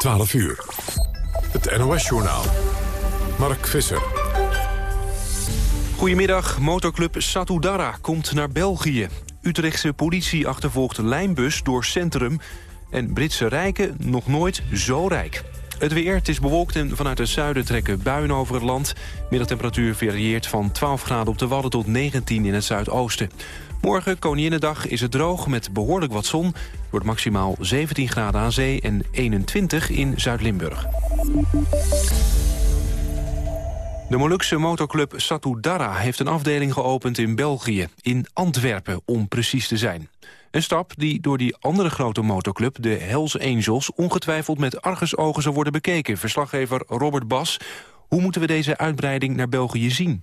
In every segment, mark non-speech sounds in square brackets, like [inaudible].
12 uur. Het NOS-journaal. Mark Visser. Goedemiddag, motorclub Satudara komt naar België. Utrechtse politie achtervolgt lijnbus door centrum... en Britse rijken nog nooit zo rijk. Het weer, het is bewolkt en vanuit het zuiden trekken buien over het land. Middagtemperatuur varieert van 12 graden op de Wadden tot 19 in het zuidoosten. Morgen, Koninginnedag, is het droog met behoorlijk wat zon. Wordt maximaal 17 graden aan zee en 21 in Zuid-Limburg. De Molukse motorclub Satudara heeft een afdeling geopend in België, in Antwerpen om precies te zijn. Een stap die door die andere grote motorclub, de Hells Angels, ongetwijfeld met argusogen zal worden bekeken. Verslaggever Robert Bas, hoe moeten we deze uitbreiding naar België zien?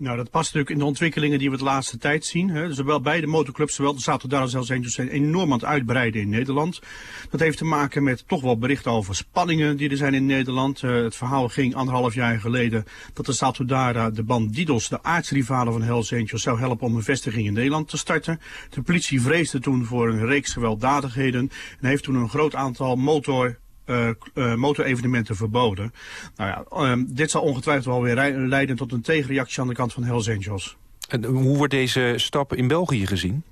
Nou, dat past natuurlijk in de ontwikkelingen die we de laatste tijd zien. Hè. Zowel beide motorclubs, zowel de Satudara als Hells Angels, zijn enorm aan het uitbreiden in Nederland. Dat heeft te maken met toch wel berichten over spanningen die er zijn in Nederland. Uh, het verhaal ging anderhalf jaar geleden dat de Satudara de bandidos, de aardsrivalen van Hells zou helpen om een vestiging in Nederland te starten. De politie vreesde toen voor een reeks gewelddadigheden en heeft toen een groot aantal motor motorevenementen verboden. Nou ja, ehm, dit zal ongetwijfeld wel weer leiden tot een tegenreactie aan de kant van Hells Angels. En hoe wordt deze stap in België gezien?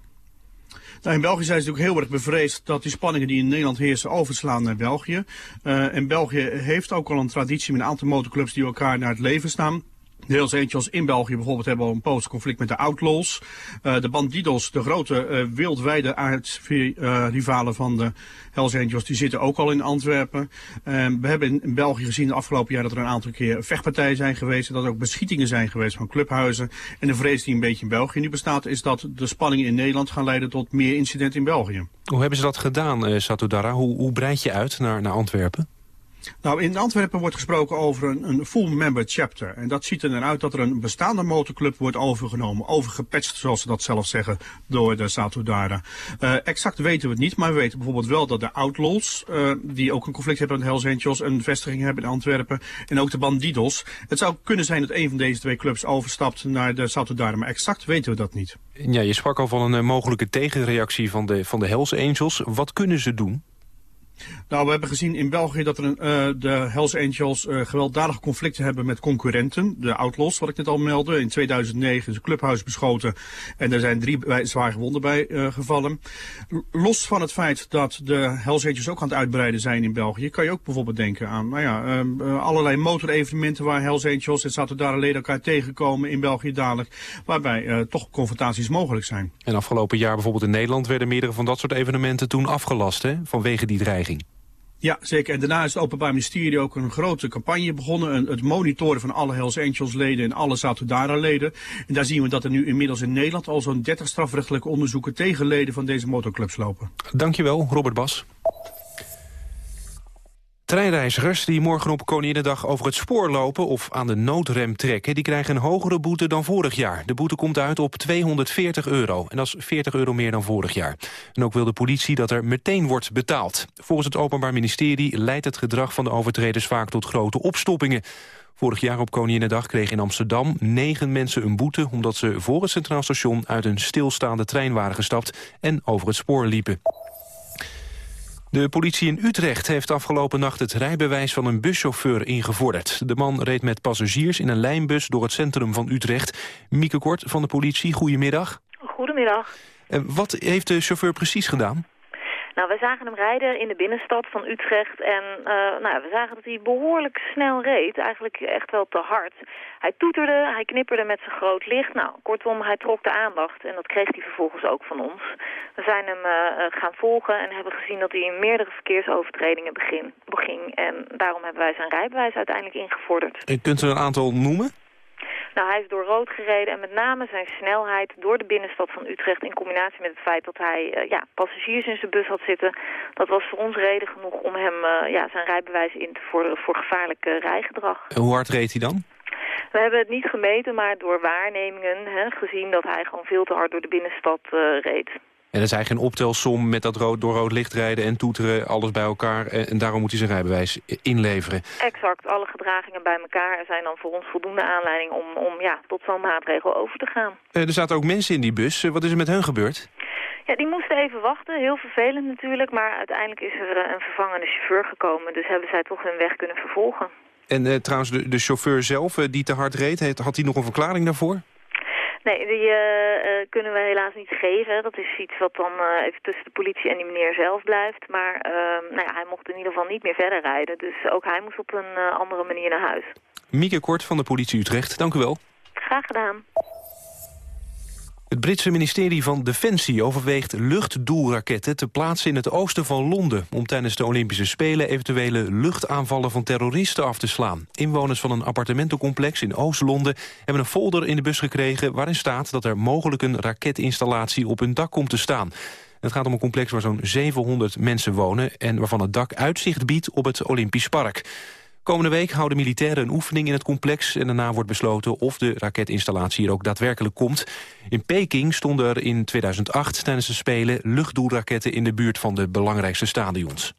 Nou, in België zijn ze natuurlijk heel erg bevreesd dat die spanningen die in Nederland heersen overslaan naar België. Uh, en België heeft ook al een traditie met een aantal motorclubs die elkaar naar het leven staan. De Hells Angels in België bijvoorbeeld hebben al een poos conflict met de Outlaws. Uh, de Bandidos, de grote uh, wereldwijde aardsrivalen van de Hells Angels, die zitten ook al in Antwerpen. We hebben in, België gezien de afgelopen jaar dat er een aantal keer vechtpartijen zijn geweest. Dat er ook beschietingen zijn geweest van clubhuizen. En de vrees die een beetje in België nu bestaat is dat de spanningen in Nederland gaan leiden tot meer incidenten in België. Hoe hebben ze dat gedaan, Satudara? Hoe, hoe breid je uit naar, naar Antwerpen? Nou, in Antwerpen wordt gesproken over een, een full member chapter. En dat ziet er dan uit dat er een bestaande motorclub wordt overgenomen. Overgepatcht, zoals ze dat zelf zeggen, door de Satudara. Uh, exact weten we het niet, maar we weten bijvoorbeeld wel dat de Outlaws, uh, die ook een conflict hebben met Hells Angels, een vestiging hebben in Antwerpen. En ook de Bandidos. Het zou kunnen zijn dat een van deze twee clubs overstapt naar de Satudara, maar exact weten we dat niet. Ja, je sprak al van een uh, mogelijke tegenreactie van de, van de Hells Angels. Wat kunnen ze doen? Nou, we hebben gezien in België dat er uh, de Hells Angels uh, gewelddadige conflicten hebben met concurrenten. De Outlaws, wat ik net al meldde. In 2009 is een clubhuis beschoten en er zijn drie zwaar gewonden bij uh, gevallen. Los van het feit dat de Hells Angels ook aan het uitbreiden zijn in België, kan je ook bijvoorbeeld denken aan nou ja, allerlei motorevenementen waar Hells Angels en Satudara leden elkaar tegenkomen in België dadelijk, waarbij toch confrontaties mogelijk zijn. En afgelopen jaar bijvoorbeeld in Nederland werden meerdere van dat soort evenementen toen afgelast, hè, vanwege die dreiging. Ja, zeker. En daarna is het Openbaar Ministerie ook een grote campagne begonnen. Een, het monitoren van alle Hells Angels leden en alle Satudara leden. En daar zien we dat er nu inmiddels in Nederland al zo'n 30 strafrechtelijke onderzoeken tegen leden van deze motorclubs lopen. Dankjewel, Robert Bas. Treinreizigers die morgen op Koninginnedag over het spoor lopen of aan de noodrem trekken, die krijgen een hogere boete dan vorig jaar. De boete komt uit op 240 euro en dat is 40 euro meer dan vorig jaar. En ook wil de politie dat er meteen wordt betaald. Volgens het Openbaar Ministerie leidt het gedrag van de overtreders vaak tot grote opstoppingen. Vorig jaar op Koninginnedag kregen in Amsterdam negen mensen een boete... omdat ze voor het Centraal Station uit een stilstaande trein waren gestapt... en over het spoor liepen. De politie in Utrecht heeft afgelopen nacht het rijbewijs van een buschauffeur ingevorderd. De man reed met passagiers in een lijnbus door het centrum van Utrecht. Mieke Kort van de politie, goedemiddag. Goedemiddag. Wat heeft de chauffeur precies gedaan? Nou, we zagen hem rijden in de binnenstad van Utrecht en uh, nou, we zagen dat hij behoorlijk snel reed. Eigenlijk echt wel te hard. Hij toeterde, hij knipperde met zijn groot licht. Nou, kortom, hij trok de aandacht en dat kreeg hij vervolgens ook van ons. We zijn hem uh, gaan volgen en hebben gezien dat hij in meerdere verkeersovertredingen begin, beging. En daarom hebben wij zijn rijbewijs uiteindelijk ingevorderd. En kunt u een aantal noemen? Nou, hij is door rood gereden en met name zijn snelheid door de binnenstad van Utrecht... in combinatie met het feit dat hij uh, ja, passagiers in zijn bus had zitten... dat was voor ons reden genoeg om hem uh, ja, zijn rijbewijs in te vorderen voor gevaarlijk rijgedrag. En hoe hard reed hij dan? We hebben het niet gemeten, maar door waarnemingen hè, gezien dat hij gewoon veel te hard door de binnenstad reed. En er zijn geen optelsom met dat rood, door rood licht rijden en toeteren, alles bij elkaar. En, daarom moet hij zijn rijbewijs inleveren. Exact, alle gedragingen bij elkaar zijn dan voor ons voldoende aanleiding om, om ja, tot zo'n maatregel over te gaan. er zaten ook mensen in die bus. Wat is er met hun gebeurd? Ja, die moesten even wachten. Heel vervelend natuurlijk. Maar uiteindelijk is er een vervangende chauffeur gekomen. Dus hebben zij toch hun weg kunnen vervolgen. En uh, trouwens, de, de, chauffeur zelf die te hard reed, had hij nog een verklaring daarvoor? Nee, die uh, kunnen we helaas niet geven. Dat is iets wat dan uh, even tussen de politie en die meneer zelf blijft. Maar ehm, nou ja, hij mocht in ieder geval niet meer verder rijden. Dus ook hij moest op een andere manier naar huis. Mieke Kort van de politie Utrecht, dank u wel. Graag gedaan. Het Britse ministerie van Defensie overweegt luchtdoelraketten te plaatsen in het oosten van Londen... om tijdens de Olympische Spelen eventuele luchtaanvallen van terroristen af te slaan. Inwoners van een appartementencomplex in Oost-Londen hebben een folder in de bus gekregen... waarin staat dat er mogelijk een raketinstallatie op hun dak komt te staan. Het gaat om een complex waar zo'n 700 mensen wonen... en waarvan het dak uitzicht biedt op het Olympisch Park. Komende week houden militairen een oefening in het complex... en daarna wordt besloten of de raketinstallatie hier ook daadwerkelijk komt. In Peking stonden er in 2008 tijdens de Spelen luchtdoelraketten... in de buurt van de belangrijkste stadions.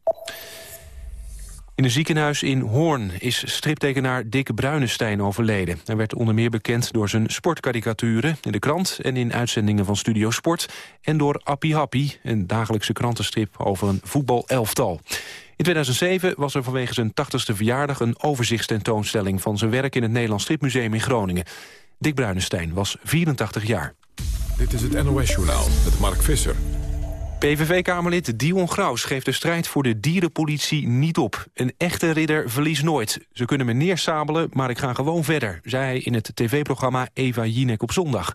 In een ziekenhuis in Hoorn is striptekenaar Dick Bruinestein overleden. Hij werd onder meer bekend door zijn sportkarikaturen in de krant... en in uitzendingen van Studio Sport... en door Appie Happy, een dagelijkse krantenstrip over een voetbalelftal. In 2007 was er vanwege zijn 80ste verjaardag een overzichtstentoonstelling van zijn werk in het Nederlands Stripmuseum in Groningen. Dick Bruinestein was 84 jaar. Dit is het NOS-journaal met Mark Visser. PVV-kamerlid Dion Graus geeft de strijd voor de dierenpolitie niet op. Een echte ridder verliest nooit. Ze kunnen me neersabelen, maar ik ga gewoon verder, zei hij in het tv-programma Eva Jinek op zondag.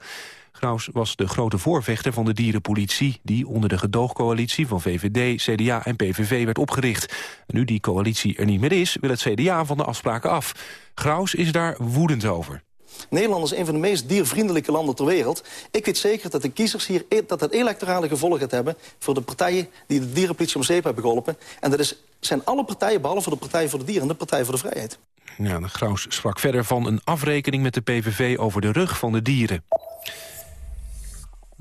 Graus was de grote voorvechter van de dierenpolitie... die onder de gedoogcoalitie van VVD, CDA en PVV werd opgericht. nu die coalitie er niet meer is, wil het CDA van de afspraken af. Graus is daar woedend over. Nederland is een van de meest diervriendelijke landen ter wereld. Ik weet zeker dat de kiezers hier e- dat het electorale gevolg gaat hebben... voor de partijen die de dierenpolitie om zeep hebben geholpen. En dat is, zijn alle partijen, behalve de Partij voor de Dieren en de Partij voor de Vrijheid. Ja, de Graus sprak verder van een afrekening met de PVV over de rug van de dieren.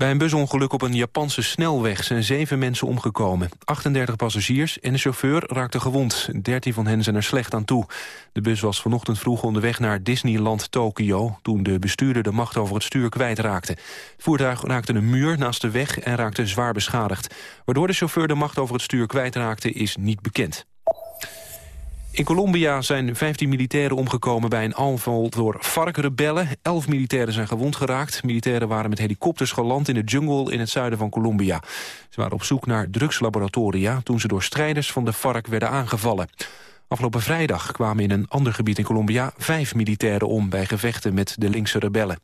Bij een busongeluk op een Japanse snelweg zijn zeven mensen omgekomen. 38 passagiers en de chauffeur raakten gewond. 13 van hen zijn er slecht aan toe. De bus was vanochtend vroeg onderweg naar Disneyland Tokyo... toen de bestuurder de macht over het stuur kwijtraakte. Het voertuig raakte een muur naast de weg en raakte zwaar beschadigd. Waardoor de chauffeur de macht over het stuur kwijtraakte is niet bekend. In Colombia zijn 15 militairen omgekomen bij een aanval door FARC-rebellen. 11 militairen zijn gewond geraakt. Militairen waren met helikopters geland in de jungle in het zuiden van Colombia. Ze waren op zoek naar drugslaboratoria toen ze door strijders van de FARC werden aangevallen. Afgelopen vrijdag kwamen in een ander gebied in Colombia vijf militairen om bij gevechten met de linkse rebellen.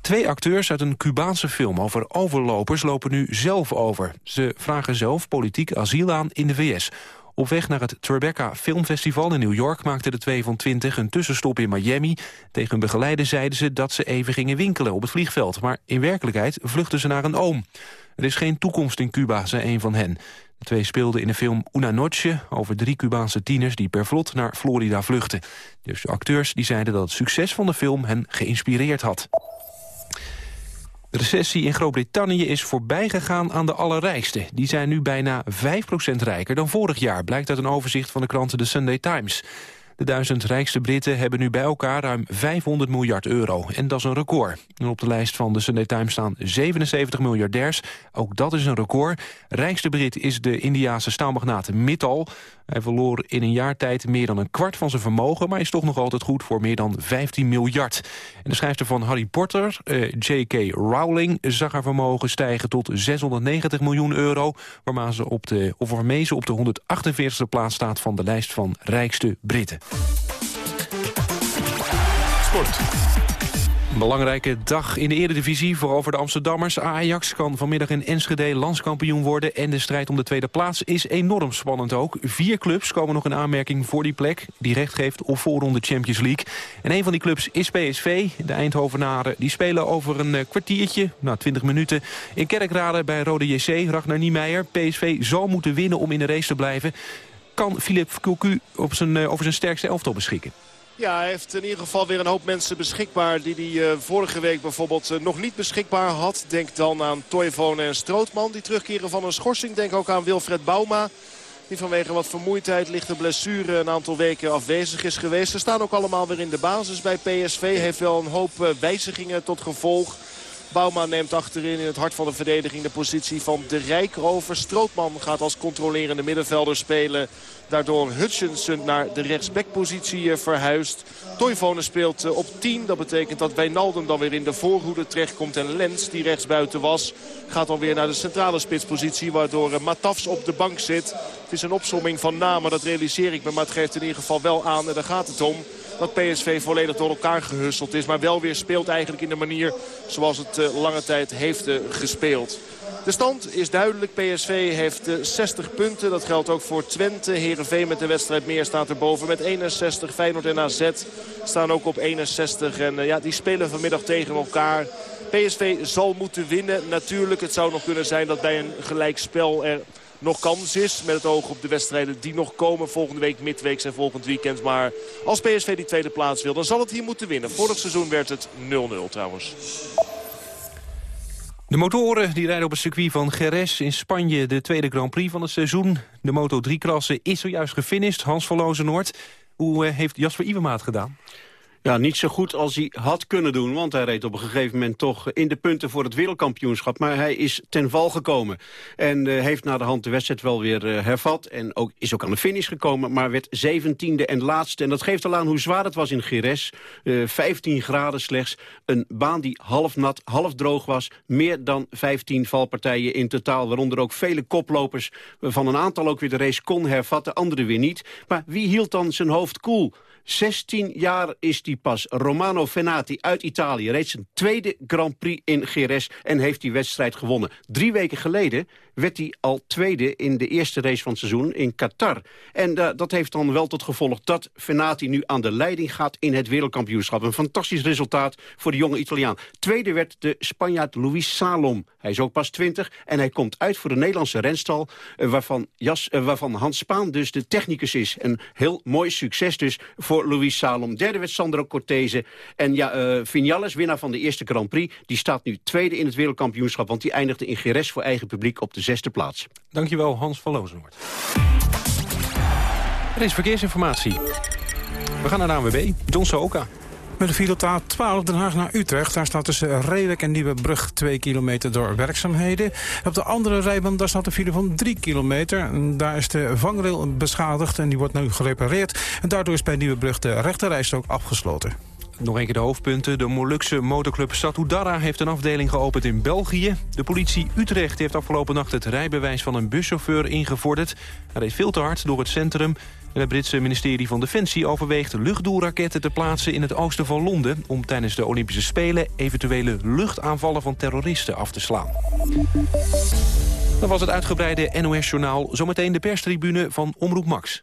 Twee acteurs uit een Cubaanse film over overlopers lopen nu zelf over. Ze vragen zelf politiek asiel aan in de VS. Op weg naar het Tribeca Filmfestival in New York maakten de twee van 20 een tussenstop in Miami. Tegen hun begeleider zeiden ze dat ze even gingen winkelen op het vliegveld. Maar in werkelijkheid vluchtten ze naar een oom. Er is geen toekomst in Cuba, zei een van hen. De twee speelden in de film Una Noche over drie Cubaanse tieners die per vlot naar Florida vluchten. Dus acteurs die zeiden dat het succes van de film hen geïnspireerd had. De recessie in Groot-Brittannië is voorbijgegaan aan de allerrijksten. Die zijn nu bijna 5% rijker dan vorig jaar... blijkt uit een overzicht van de kranten The Sunday Times. De duizend rijkste Britten hebben nu bij elkaar ruim 500 miljard euro. En dat is een record. En op de lijst van de Sunday Times staan 77 miljardairs. Ook dat is een record. Rijkste Brit is de Indiase staalmagnaat Mittal. Hij verloor in een jaar tijd meer dan een kwart van zijn vermogen... maar is toch nog altijd goed voor meer dan 15 miljard. En de schrijfster van Harry Potter, eh, J.K. Rowling... zag haar vermogen stijgen tot 690 miljoen euro... waarmee ze op de, of op de 148e plaats staat van de lijst van rijkste Britten. Sport. Een belangrijke dag in de eredivisie voor over de Amsterdammers. Ajax kan vanmiddag in Enschede landskampioen worden... en de strijd om de tweede plaats is enorm spannend ook. Vier clubs komen nog in aanmerking voor die plek... die recht geeft op voorronde Champions League. En een van die clubs is PSV. De Eindhovenaren die spelen over een eh, kwartiertje, nou 20 minuten... in Kerkrade bij Rode JC, Ragnar Niemeyer. PSV zal moeten winnen om in de race te blijven. Kan Philippe Cocu op zijn, eh, over zijn sterkste elftal beschikken? Ja, hij heeft in ieder geval weer een hoop mensen beschikbaar... die hij uh, vorige week bijvoorbeeld uh, nog niet beschikbaar had. Denk dan aan Toivonen en Strootman die terugkeren van een schorsing. Denk ook aan Wilfred Bauma. Die vanwege wat vermoeidheid, lichte blessure een aantal weken afwezig is geweest. Ze staan ook allemaal weer in de basis bij PSV. Heeft wel een hoop uh, wijzigingen tot gevolg. Bouma neemt achterin in het hart van de verdediging de positie van de Rijk over. Strootman gaat als controlerende middenvelder spelen. Daardoor Hutchinson naar de rechtsbackpositie eh, verhuist. Toivonen speelt eh, op 10. Dat betekent dat Wijnaldum dan weer in de voorhoede terechtkomt. En Lens, die rechtsbuiten was, gaat dan weer naar de centrale spitspositie. Waardoor eh, Matafs op de bank zit. Het is een opsomming van namen, dat realiseer ik me. Maar het geeft in ieder geval wel aan, en daar gaat het om dat PSV volledig door elkaar gehusseld is. Maar wel weer speelt eigenlijk in de manier zoals het lange tijd heeft gespeeld. De stand is duidelijk. PSV heeft 60 eh, punten. Dat geldt ook voor Twente. Herenveen met de wedstrijd meer staat erboven met 61. Feyenoord en AZ staan ook op 61. En eh, ja, die spelen vanmiddag tegen elkaar. PSV zal moeten winnen. Natuurlijk, het zou nog kunnen zijn dat bij een gelijkspel er nog kans is. Met het oog op de wedstrijden die nog komen volgende week, midweek en volgend weekend. Maar als PSV die tweede plaats wil, dan zal het hier moeten winnen. Vorig seizoen werd het 0-0 trouwens. De motoren die rijden op het circuit van Jerez in Spanje... de tweede Grand Prix van het seizoen. De Moto3-klasse is zojuist gefinished. Hans van Lozenoord. Hoe eh, heeft Jasper Iwemaat gedaan? Ja, niet zo goed als hij had kunnen doen. Want hij reed op een gegeven moment toch in de punten voor het wereldkampioenschap. Maar hij is ten val gekomen. En uh, heeft na de hand de wedstrijd wel weer uh, hervat. En ook, is ook aan de finish gekomen. Maar werd zeventiende en laatste. En dat geeft al aan hoe zwaar het was in Gires. Uh, 15 graden slechts. Een baan die half nat, half droog was. Meer dan 15 valpartijen in totaal. Waaronder ook vele koplopers. Van een aantal ook weer de race kon hervatten. Anderen weer niet. Maar wie hield dan zijn hoofd koel? 16 jaar is hij pas. Romano Fenati uit Italië reed zijn tweede Grand Prix in Geres en heeft die wedstrijd gewonnen. Drie weken geleden werd hij al tweede in de eerste race van het seizoen in Qatar. En uh, dat heeft dan wel tot gevolg dat Fenati nu aan de leiding gaat in het wereldkampioenschap. Een fantastisch resultaat voor de jonge Italiaan. Tweede werd de Spanjaard Luis Salom. Hij is ook pas 20 en hij komt uit voor de Nederlandse renstal... Uh, waarvan, Jas, uh, waarvan Hans Spaan dus de technicus is. Een heel mooi succes dus voor Luis Salom. Derde werd Sandro Cortese. En ja, Vinales, winnaar van de eerste Grand Prix... die staat nu tweede in het wereldkampioenschap... want die eindigde in Geres voor eigen publiek op de zesde plaats. Dankjewel, Hans van Lozenoord. Er is verkeersinformatie. We gaan naar de ANWB. John Soka. Met de file 12 Den Haag naar Utrecht. Daar staat tussen Reewek en Nieuwebrug 2 kilometer door werkzaamheden. Op de andere rijbaan daar staat een file van 3 kilometer. Daar is de vangrail beschadigd en die wordt nu gerepareerd. En daardoor is bij Nieuwebrug de rechterrijstrook afgesloten. Nog een keer de hoofdpunten. De Molukse motorclub Satudara heeft een afdeling geopend in België. De politie Utrecht heeft afgelopen nacht het rijbewijs van een buschauffeur ingevorderd. Hij reed veel te hard door het centrum. En het Britse ministerie van Defensie overweegt luchtdoelraketten te plaatsen in het oosten van Londen... om tijdens de Olympische Spelen eventuele luchtaanvallen van terroristen af te slaan. Dat was het uitgebreide NOS-journaal. Zometeen de perstribune van Omroep Max.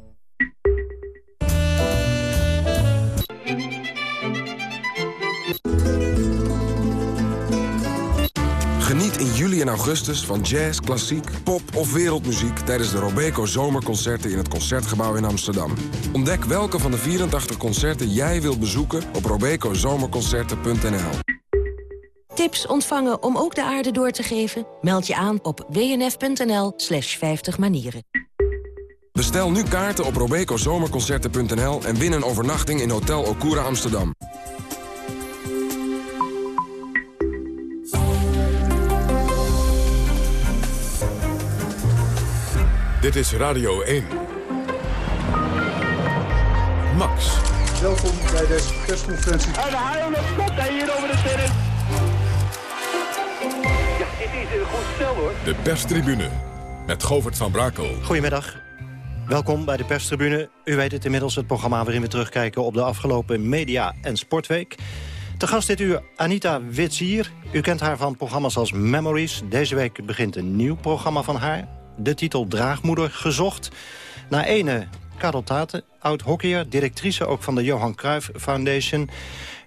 Juli en augustus van jazz, klassiek, pop of wereldmuziek... tijdens de Robeco Zomerconcerten in het Concertgebouw in Amsterdam. Ontdek welke van de 84 concerten jij wilt bezoeken op robecozomerconcerten.nl. Tips ontvangen om ook de aarde door te geven? Meld je aan op wnf.nl slash 50 manieren. Bestel nu kaarten op robecozomerconcerten.nl... en win een overnachting in Hotel Okura Amsterdam. Dit is Radio 1. Max. Welkom bij deze persconferentie. En de haal komt hij hier over de terrein. Ja, dit is een goed stel hoor. De perstribune met Govert van Brakel. Goedemiddag. Welkom bij de perstribune. U weet het inmiddels, het programma waarin we terugkijken op de afgelopen media- en sportweek. Te gast dit uur Anita Witsier. U kent haar van programma's als Memories. Deze week begint een nieuw programma van haar de titel Draagmoeder gezocht. Na ene Karel Tate, oud-hockeyer, directrice ook van de Johan Cruijff Foundation.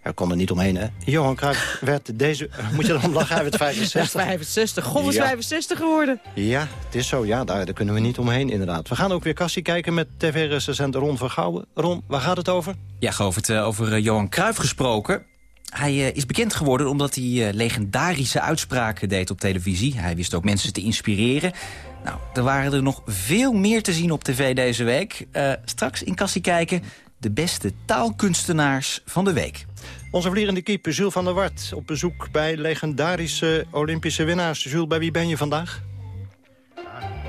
Hij kon er niet omheen, hè? Johan Cruijff [laughs] werd deze... Moet je erom lachen? Hij werd [laughs] 65. 65. God is Ja. 65 geworden. Ja, het is zo. Ja, daar, daar kunnen we niet omheen, inderdaad. We gaan ook weer kassie kijken met tv-recensent Ron Vergouwen. Ron, waar gaat het over? Ja, Govert, eh, over eh, Johan Cruijff gesproken. Hij eh, is bekend geworden omdat hij legendarische uitspraken deed op televisie. Hij wist ook mensen te inspireren. Nou, er waren er nog veel meer te zien op tv deze week. Eh, straks in Kassie kijken de beste taalkunstenaars van de week. Onze vliegende keeper Jules van der Wart op bezoek bij legendarische Olympische winnaars. Jules, bij wie ben je vandaag?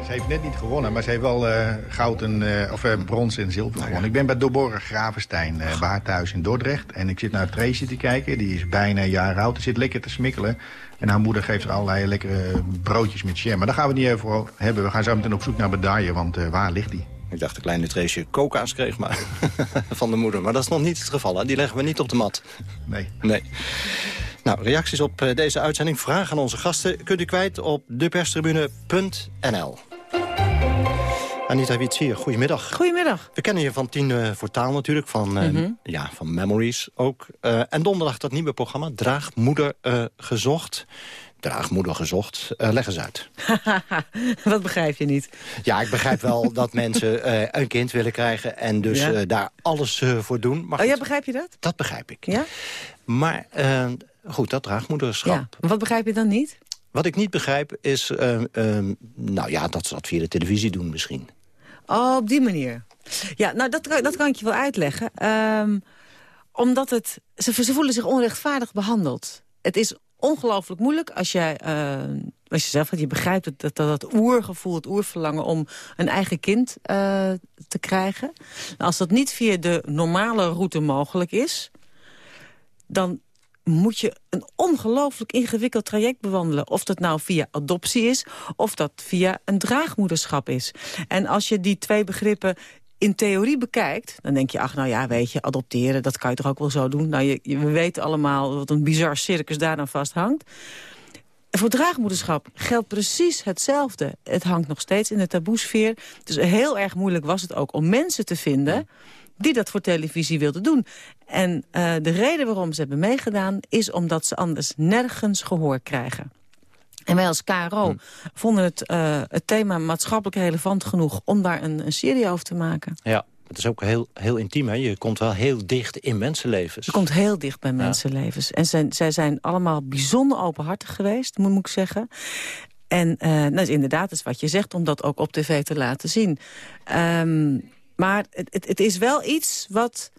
Ze heeft net niet gewonnen, maar ze heeft wel eh, goud en, eh, of eh, brons en zilver gewonnen. Ik ben bij Doborre Gravenstein, thuis in Dordrecht. En ik zit naar Tracy te kijken. Die is bijna een jaar oud. Ze zit lekker te smikkelen. En haar moeder geeft haar allerlei lekkere broodjes met jam. Maar daar gaan we het niet even over hebben. We gaan zo meteen op zoek naar medaille, want waar ligt die? Ik dacht de kleine Tracy coca's kreeg maar [laughs] van de moeder. Maar dat is nog niet het geval. Hè? Die leggen we niet op de mat. Nee. Nee. Nou, reacties op eh, deze uitzending, vragen aan onze gasten... kunt u kwijt op deperstribune.nl. Anita Witsier, goedemiddag. Goedemiddag. We kennen je van Tien eh, voor Taal natuurlijk, van, eh, Mhm. ja, van Memories ook. En donderdag dat nieuwe programma, Draagmoeder gezocht. Draagmoeder gezocht, leg eens uit. [laughs] Wat begrijp je niet? Ja, ik begrijp wel [laughs] dat mensen een kind willen krijgen... en dus Ja. daar alles voor doen. Maar Oh ja, begrijp je dat? dat begrijp ik. Ja? Maar eh, goed, dat draagmoederschap. Ja. Wat begrijp je dan niet? Wat ik niet begrijp is, eh, eh, nou ja, dat ze dat via de televisie doen misschien. Oh, op die manier. Ja, nou, dat, kan- dat kan ik je wel uitleggen. Ehm, omdat het, ze, ze voelen zich onrechtvaardig behandeld. Het is ongelooflijk moeilijk als jij, als je zelf, je begrijpt dat, dat, dat oergevoel, het oerverlangen om een eigen kind eh, te krijgen. Nou, als dat niet via de normale route mogelijk is, dan moet je een ongelooflijk ingewikkeld traject bewandelen. Of dat nou via adoptie is, of dat via een draagmoederschap is. En als je die twee begrippen in theorie bekijkt... dan denk je, ach, nou ja, weet je, adopteren... dat kan je toch ook wel zo doen. Nou, je, je- we weten allemaal wat een bizar circus daar dan vast hangt. En voor draagmoederschap geldt precies hetzelfde. Het hangt nog steeds in de taboesfeer. Dus heel erg moeilijk was het ook om mensen te vinden die dat voor televisie wilden doen. En eh, de reden waarom ze hebben meegedaan... is omdat ze anders nergens gehoor krijgen. En wij als KRO vonden het, eh, het thema maatschappelijk relevant genoeg... om daar een, een serie over te maken. Ja, het is ook heel, heel intiem, hè? Je komt wel heel dicht in mensenlevens. Je komt heel dicht bij mensenlevens. En zij, zij zijn allemaal bijzonder openhartig geweest, moet, moet ik zeggen. En eh dat is inderdaad is wat je zegt, om dat ook op tv te laten zien. Ehm, maar het, het, het is wel iets wat,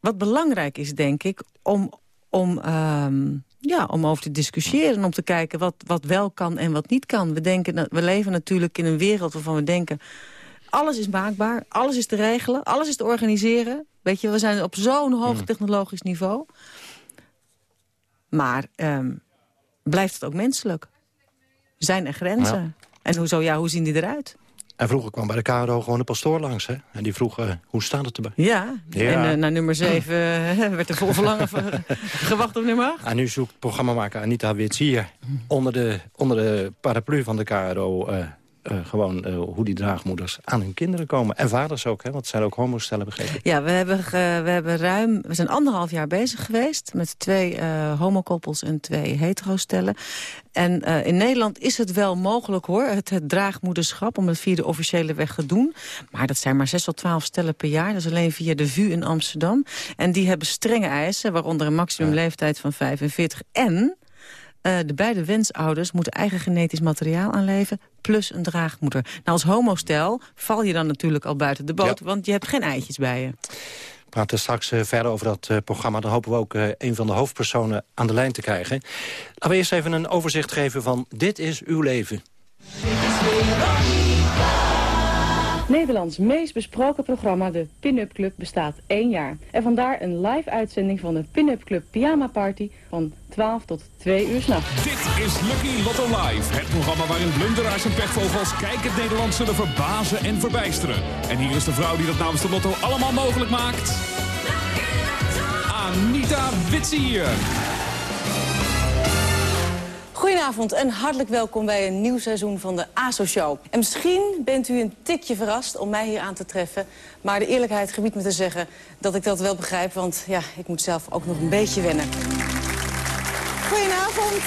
wat belangrijk is, denk ik... om, om, ehm, ja, om over te discussiëren, om te kijken wat, wat wel kan en wat niet kan. We, denken, we leven natuurlijk in een wereld waarvan we denken... alles is maakbaar, alles is te regelen, alles is te organiseren. Weet je, we zijn op zo'n hoog technologisch niveau. Maar ehm, blijft het ook menselijk? Zijn er grenzen? En hoezo, ja, hoe zien die eruit? En vroeger kwam bij de KRO gewoon de pastoor langs, hè? En die vroeg, eh, hoe staat het erbij? Ja, Ja. en eh, naar nummer 7 [laughs] werd er vol verlangen [laughs] gewacht op nummer 8. En nu zoekt programmamaker Anita Witsier onder de, onder de paraplu van de KRO... eh, gewoon eh, hoe die draagmoeders aan hun kinderen komen. En vaders ook, hè? want het zijn ook homostellen, begrepen. Ja, we hebben, we hebben ruim, we zijn anderhalf jaar bezig geweest met twee eh homokoppels en twee heterostellen. En in Nederland is het wel mogelijk hoor, het, het draagmoederschap, om het via de officiële weg te doen. Maar dat zijn maar 6 tot 12 stellen per jaar, dat is alleen via de VU in Amsterdam. En die hebben strenge eisen, waaronder een maximumleeftijd van 45 en... eh, de beide wensouders moeten eigen genetisch materiaal aanleveren... plus een draagmoeder. Nou, als homostel val je dan natuurlijk al buiten de boot... want je hebt geen eitjes bij je. We praten straks eh, verder over dat eh, programma. Dan hopen we ook eh, een van de hoofdpersonen aan de lijn te krijgen. Laten we eerst even een overzicht geven van Dit is uw leven. Nederlands meest besproken programma, de Pin-Up Club, bestaat één jaar. En vandaar een live uitzending van de Pin-Up Club Pyjama Party van 12 tot 2 uur s'nachts. Dit is Lucky Lotto Live. Het programma waarin blunderaars en pechvogels kijkend Nederland zullen verbazen en verbijsteren. En hier is de vrouw die dat namens de Lotto allemaal mogelijk maakt. Anita Witsier. Goedenavond en hartelijk welkom bij een nieuw seizoen van de ASO-show. En misschien bent u een tikje verrast om mij hier aan te treffen. Maar de eerlijkheid gebiedt me te zeggen dat ik dat wel begrijp. Want ja, ik moet zelf ook nog een beetje wennen. Goedenavond.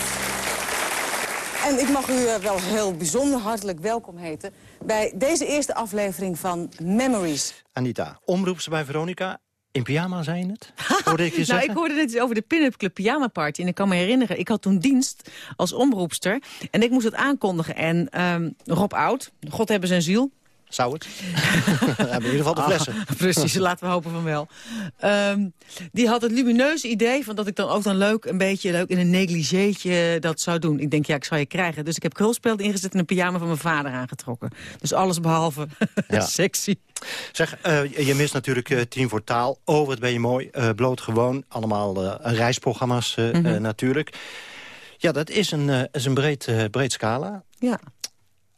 En ik mag u eh, wel heel bijzonder hartelijk welkom heten... bij deze eerste aflevering van Memories. Anita, omroep ze bij Veronica. In pyjama zijn het? [laughs] Hoorde ik je nou, ik hoorde net over de Pin-Up Club Pyjama Party. En ik kan me herinneren, ik had toen dienst als omroepster. En ik moest het aankondigen. En ehm, Rob Oud, God hebben zijn ziel... Zou het? [laughs] We hebben in ieder geval de flessen. Ah, precies, [laughs] laten we hopen van wel. Ehm, die had het lumineuze idee van dat ik dan ook dan leuk een beetje leuk in een negligéetje dat zou doen. Ik denk, ja, ik zal je krijgen. Dus ik heb krulspeld ingezet en een pyjama van mijn vader aangetrokken. Dus alles behalve [laughs] Ja. sexy. Zeg, eh, je mist natuurlijk eh, Team voor Taal. Oh, wat ben je mooi. Eh, bloot gewoon. Allemaal eh, reisprogramma's eh, Mhm. natuurlijk. Ja, dat is een, eh, is een breed, eh, breed scala. Ja.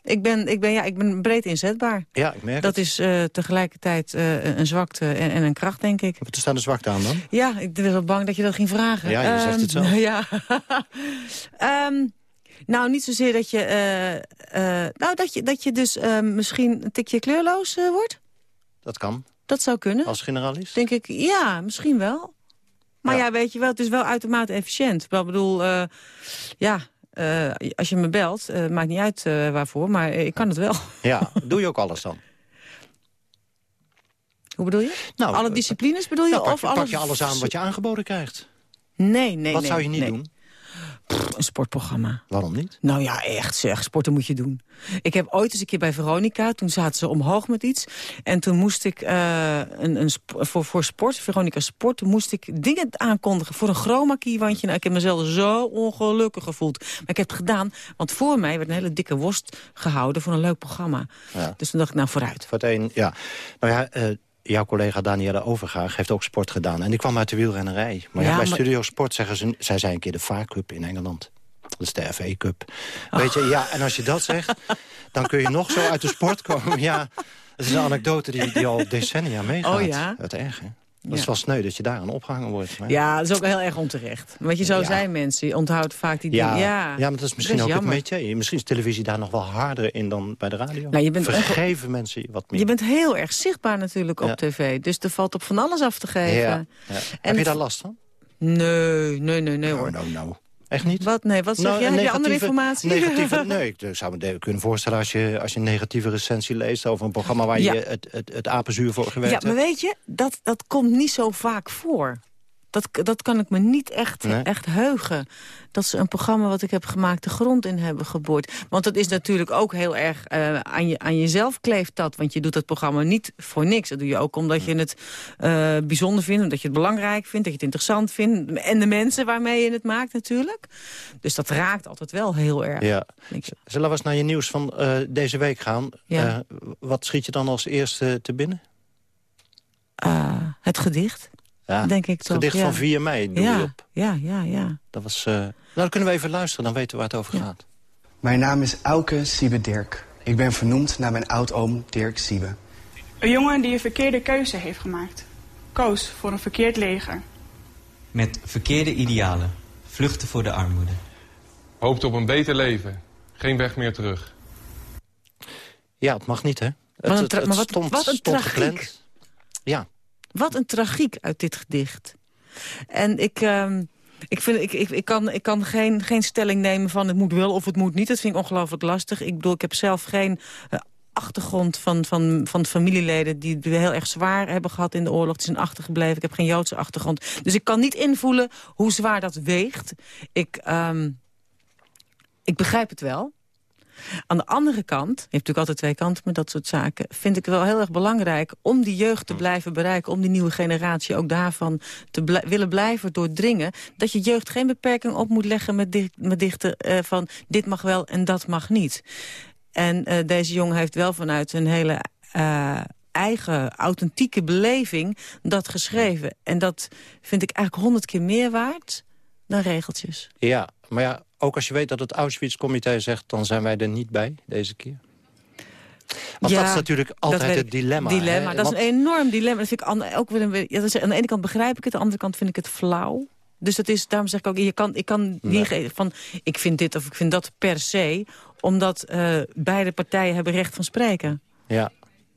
Ik ben, ik, ben, ja, ik ben breed inzetbaar. Ja, ik merk Dat het. is eh, tegelijkertijd eh, een zwakte en, en een kracht, denk ik. Wat er zwakte aan dan? Ja, ik was wel bang dat je dat ging vragen. Ja, je zegt het. Ehm, [laughs] Ja. [laughs] Ehm, nou, niet zozeer dat je... eh, nou, dat je, dat je dus misschien een tikje kleurloos wordt. Dat kan. Dat zou kunnen. Als generalist? Denk ik, ja, misschien wel. Maar ja, weet je wel, het is wel uitermate efficiënt. Ik bedoel, ja, eh, als je me belt, eh, maakt niet uit eh, waarvoor, maar ik kan het wel. [laughs] Ja, doe je ook alles dan? Hoe bedoel je? Nou, Alle disciplines bedoel je? Nou, pak, of je, alles... pak je alles aan wat je aangeboden krijgt. Nee, nee, Wat nee, zou je niet nee. doen? Pff, een sportprogramma. Waarom niet? Nou ja, echt zeg, sporten moet je doen. Ik heb ooit eens een keer bij Veronica, toen zaten ze omhoog met iets. En toen moest ik eh, een, een voor, voor sport, Veronica Sport, toen moest ik dingen aankondigen voor een chroma key wandje. Nou, ik heb mezelf zo ongelukkig gevoeld. Maar ik heb het gedaan, want voor mij werd een hele dikke worst gehouden voor een leuk programma. Ja. Dus toen dacht ik, nou vooruit. Voor het een, ja. Nou ja, eh, jouw collega Danielle Overgaag heeft ook sport gedaan. En die kwam uit de wielrennerij. Maar ja, Ja, bij maar- Studio Sport zeggen ze... zij zijn een keer de FA Cup in Engeland. Dat is de FA Cup. Oh. Weet je, ja, en als je dat zegt... dan kun je nog zo uit de sport komen. Ja, het is een anekdote die, die al decennia meegaat. Oh ja? Het erg, hè? Dat is wel sneu dat je daar aan opgehangen wordt. Maar- Ja, dat is ook heel erg onterecht. Want je zo Ja. zijn mensen, je onthoudt vaak die dingen. ja. Ja, maar dat is misschien ook jammer. het métier. Misschien is televisie daar nog wel harder in dan bij de radio. Nou, je bent Vergeven mensen wat meer. Je bent heel erg zichtbaar natuurlijk op tv. Dus er valt op van alles af te geven. Ja, ja. Heb je daar last van? Nee, nee, nee, nee hoor. Nou, nou. Echt niet? Wat? Nee, wat zeg Nou, jij? Heb je andere informatie? Negatieve, [laughs] nee, ik zou me kunnen voorstellen als je, als je een negatieve recensie leest... over een programma waar Ja. je het, het, het apenzuur voor Ja, gewerkt maar hebt. weet je, dat, dat komt niet zo vaak voor. Dat, dat kan ik me niet echt, Nee? echt heugen. Dat ze een programma wat ik heb gemaakt de grond in hebben geboord. Want dat is natuurlijk ook heel erg eh, aan, je, aan jezelf kleeft dat. Want je doet dat programma niet voor niks. Dat doe je ook omdat je het eh, bijzonder vindt. Omdat je het belangrijk vindt. Dat je het interessant vindt. En de mensen waarmee je het maakt natuurlijk. Dus dat raakt altijd wel heel erg. Ja. Zullen we eens naar je nieuws van eh, deze week gaan? Ja. Wat schiet je dan als eerste te binnen? Het gedicht, Ja, denk ik het toch. gedicht ja. van 4 mei doe ja, je op. Ja, ja, ja. Dat was, eh, nou, dan kunnen we even luisteren, dan weten we waar het over gaat. Mijn naam is Elke Siebe Dirk. Ik ben vernoemd naar mijn oudoom Dirk Siebe. Een jongen die een verkeerde keuze heeft gemaakt. Koos voor een verkeerd leger. Met verkeerde idealen. Vluchten voor de armoede. Hoopt op een beter leven. Geen weg meer terug. Ja, het mag niet, hè? Wat Het, een het, maar het wat- stond, wat een stond. Ja, Wat een tragiek uit dit gedicht. En ik, ehm, ik, vind, ik, ik, ik kan, ik kan geen, geen stelling nemen van het moet wel of het moet niet. Dat vind ik ongelooflijk lastig. Ik bedoel, ik heb zelf geen eh, achtergrond van, van, van familieleden... die het heel erg zwaar hebben gehad in de oorlog. Die zijn achtergebleven. Ik heb geen Joodse achtergrond. Dus ik kan niet invoelen hoe zwaar dat weegt. Ik, ehm, ik begrijp het wel. Aan de andere kant, je hebt natuurlijk altijd twee kanten met dat soort zaken... vind ik het wel heel erg belangrijk om die jeugd te blijven bereiken... om die nieuwe generatie ook daarvan te bl- willen blijven doordringen... dat je jeugd geen beperking op moet leggen met, met dichten eh, van... dit mag wel en dat mag niet. En eh, deze jongen heeft wel vanuit een hele... eh, eigen authentieke beleving dat geschreven. En dat vind ik eigenlijk honderd keer meer waard regeltjes. ja, maar ja, ook als je weet dat het Auschwitz-comité zegt... dan zijn wij er niet bij deze keer. Want Ja, dat is natuurlijk altijd het dilemma. dilemma. hè? Dat is een enorm dilemma. Dat vind ik aan, ook weer ja, dat is, aan de ene kant begrijp ik het, aan de andere kant vind ik het flauw. Dus dat is, daarom zeg ik ook, je kan, ik kan niet van... ik vind dit of ik vind dat per se. Omdat eh, beide partijen hebben recht van spreken. Ja,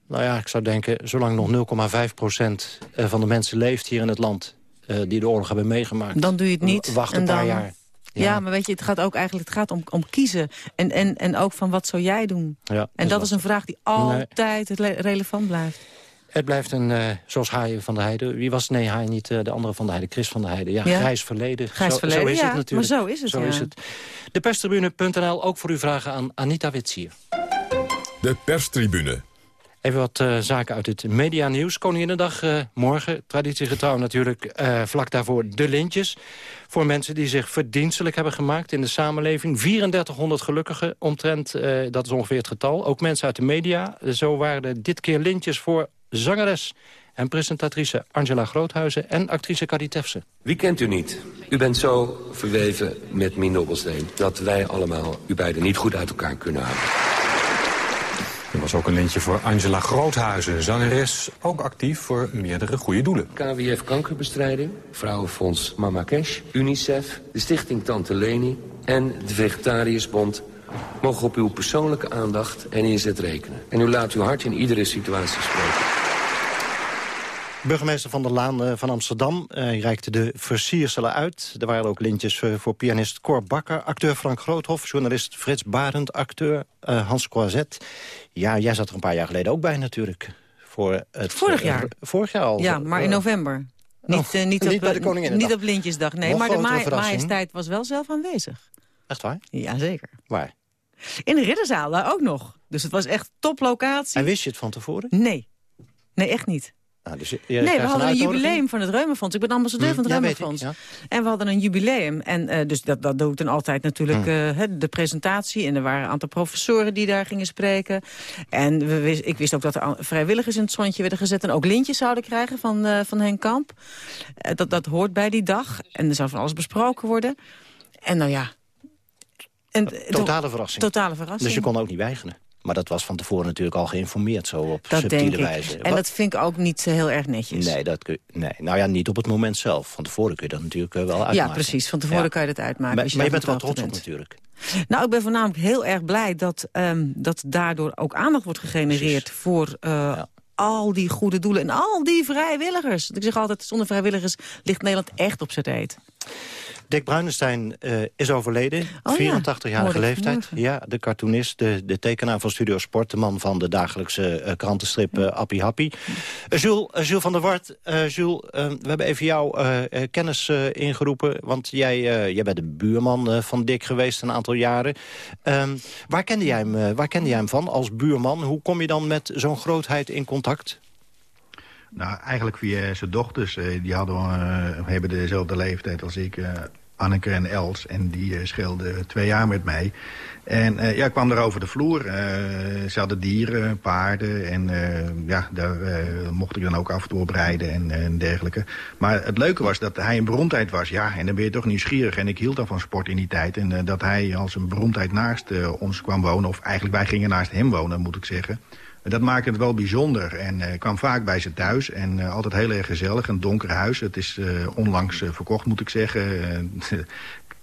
nou ja, ik zou denken, zolang nog 0,5 procent eh, van de mensen leeft hier in het land... Uh, die de oorlog hebben meegemaakt. Dan doe je het niet. Wacht een en paar dan, jaar. Ja. maar weet je, het gaat ook eigenlijk het gaat om, om kiezen. En, en, en ook van wat zou jij doen? Ja, en dat is een vraag die altijd nee. relevant blijft. Het blijft een, uh, zoals Haaien van der Heijden. Wie was Nee, Haaien niet uh, de andere van der Heijden? Chris van der Heijden. Ja, ja. grijs verleden. Grijs zo, verleden, zo is ja, het natuurlijk. maar zo is het, zo ja. is het. De perstribune.nl, ook voor uw vragen aan Anita Witsier. De perstribune. Even wat uh, zaken uit het medianieuws. Koninginnedag uh, morgen, traditiegetrouw natuurlijk, uh, vlak daarvoor de lintjes. Voor mensen die zich verdienstelijk hebben gemaakt in de samenleving. 3400 gelukkigen, omtrent, dat is ongeveer het getal. Ook mensen uit de media. Zo waren er dit keer lintjes voor zangeres en presentatrice Angela Groothuizen en actrice Carrie Tefse. Wie kent u niet? U bent zo verweven met Mien Dobbelsteen... dat wij allemaal u beiden niet goed uit elkaar kunnen houden. Er was ook een lintje voor Angela Groothuizen, zangeres, ook actief voor meerdere goede doelen. KWF Kankerbestrijding, Vrouwenfonds Mama Cash, UNICEF, de Stichting Tante Leni en de Vegetariërsbond mogen op uw persoonlijke aandacht en inzet rekenen. En u laat uw hart in iedere situatie spreken. Burgemeester Van der Laan uh, van Amsterdam uh, reikte de versierselen uit. Er waren ook lintjes uh, voor pianist Cor Bakker, acteur Frank Groothoff... journalist Frits Barend, acteur Hans Croizet. Ja, jij zat er een paar jaar geleden ook bij natuurlijk. Voor het, vorig jaar? vorig jaar al. Ja, maar in november. Niet, oh, niet, niet op, bij de Koninginnedag. Niet op Lintjesdag, nee. Nog maar de ma majesteit was wel zelf aanwezig. Echt waar? Jazeker. Waar? In de ridderzaal daar ook nog. Dus het was echt toplocatie. En wist je het van tevoren? Nee. Nee, echt niet. Nou, dus Nee, we hadden een jubileum van het Reumafonds. Ik ben ambassadeur Hm, van het ja, ik. En we hadden een jubileum. En uh, dus dat, dat doe ik dan altijd natuurlijk Hm. uh, de presentatie. En er waren een aantal professoren die daar gingen spreken. En we wist, ik wist ook dat er vrijwilligers in het zonnetje werden gezet. En ook lintjes zouden krijgen van, uh, van Henk Kamp. Dat, dat hoort bij die dag. En er zou van alles besproken worden. En nou ja... En, Totale verrassing. Totale verrassing. Dus je kon ook niet weigeren. Maar dat was van tevoren natuurlijk al geïnformeerd, zo op dat subtiele denk ik. wijze. En Wat- dat vind ik ook niet zo heel erg netjes. Nee, dat kun je, nee, nou ja, niet op het moment zelf. Van tevoren kun je dat natuurlijk eh, wel uitmaken. Ja, precies. Van tevoren Ja. kan je dat uitmaken. Maar, maar je bent er wel trots op natuurlijk. Nou, ik ben voornamelijk heel erg blij dat, ehm, dat daardoor ook aandacht wordt gegenereerd... voor eh, al die goede doelen en al die vrijwilligers. Ik zeg altijd, zonder vrijwilligers ligt Nederland echt op zijn reet. Dick Bruinestein eh, is overleden, Oh ja, 84-jarige hoorde ik leeftijd. Ja, de cartoonist, de, de tekenaar van Studio Sport... de man van de dagelijkse eh, krantenstrip eh, Appie Happy. Jules, Jules van der Wart, Jules, we hebben even jouw kennis ingeroepen... want jij, jij bent de buurman van Dick geweest een aantal jaren. Ehm, waar, kende jij hem, waar kende jij hem van als buurman? Hoe kom je dan met zo'n grootheid in contact? Nou, eigenlijk via zijn dochters. eh, die hadden, eh, hebben dezelfde leeftijd als ik, eh, Anneke en Els. En die scheelden twee jaar met mij. En ja, ik kwam er over de vloer. Ze hadden dieren, paarden. En ja, daar mocht ik dan ook af en toe op rijden en, en dergelijke. Maar het leuke was dat hij een beroemdheid was. Ja, en dan ben je toch nieuwsgierig. En ik hield dan van sport in die tijd. En dat hij als een beroemdheid naast ons kwam wonen. Of eigenlijk wij gingen naast hem wonen, moet ik zeggen. Dat maakte het wel bijzonder. En eh, ik kwam vaak bij ze thuis. En eh, altijd heel erg gezellig. Een donker huis. Het is eh, onlangs verkocht, moet ik zeggen. [laughs]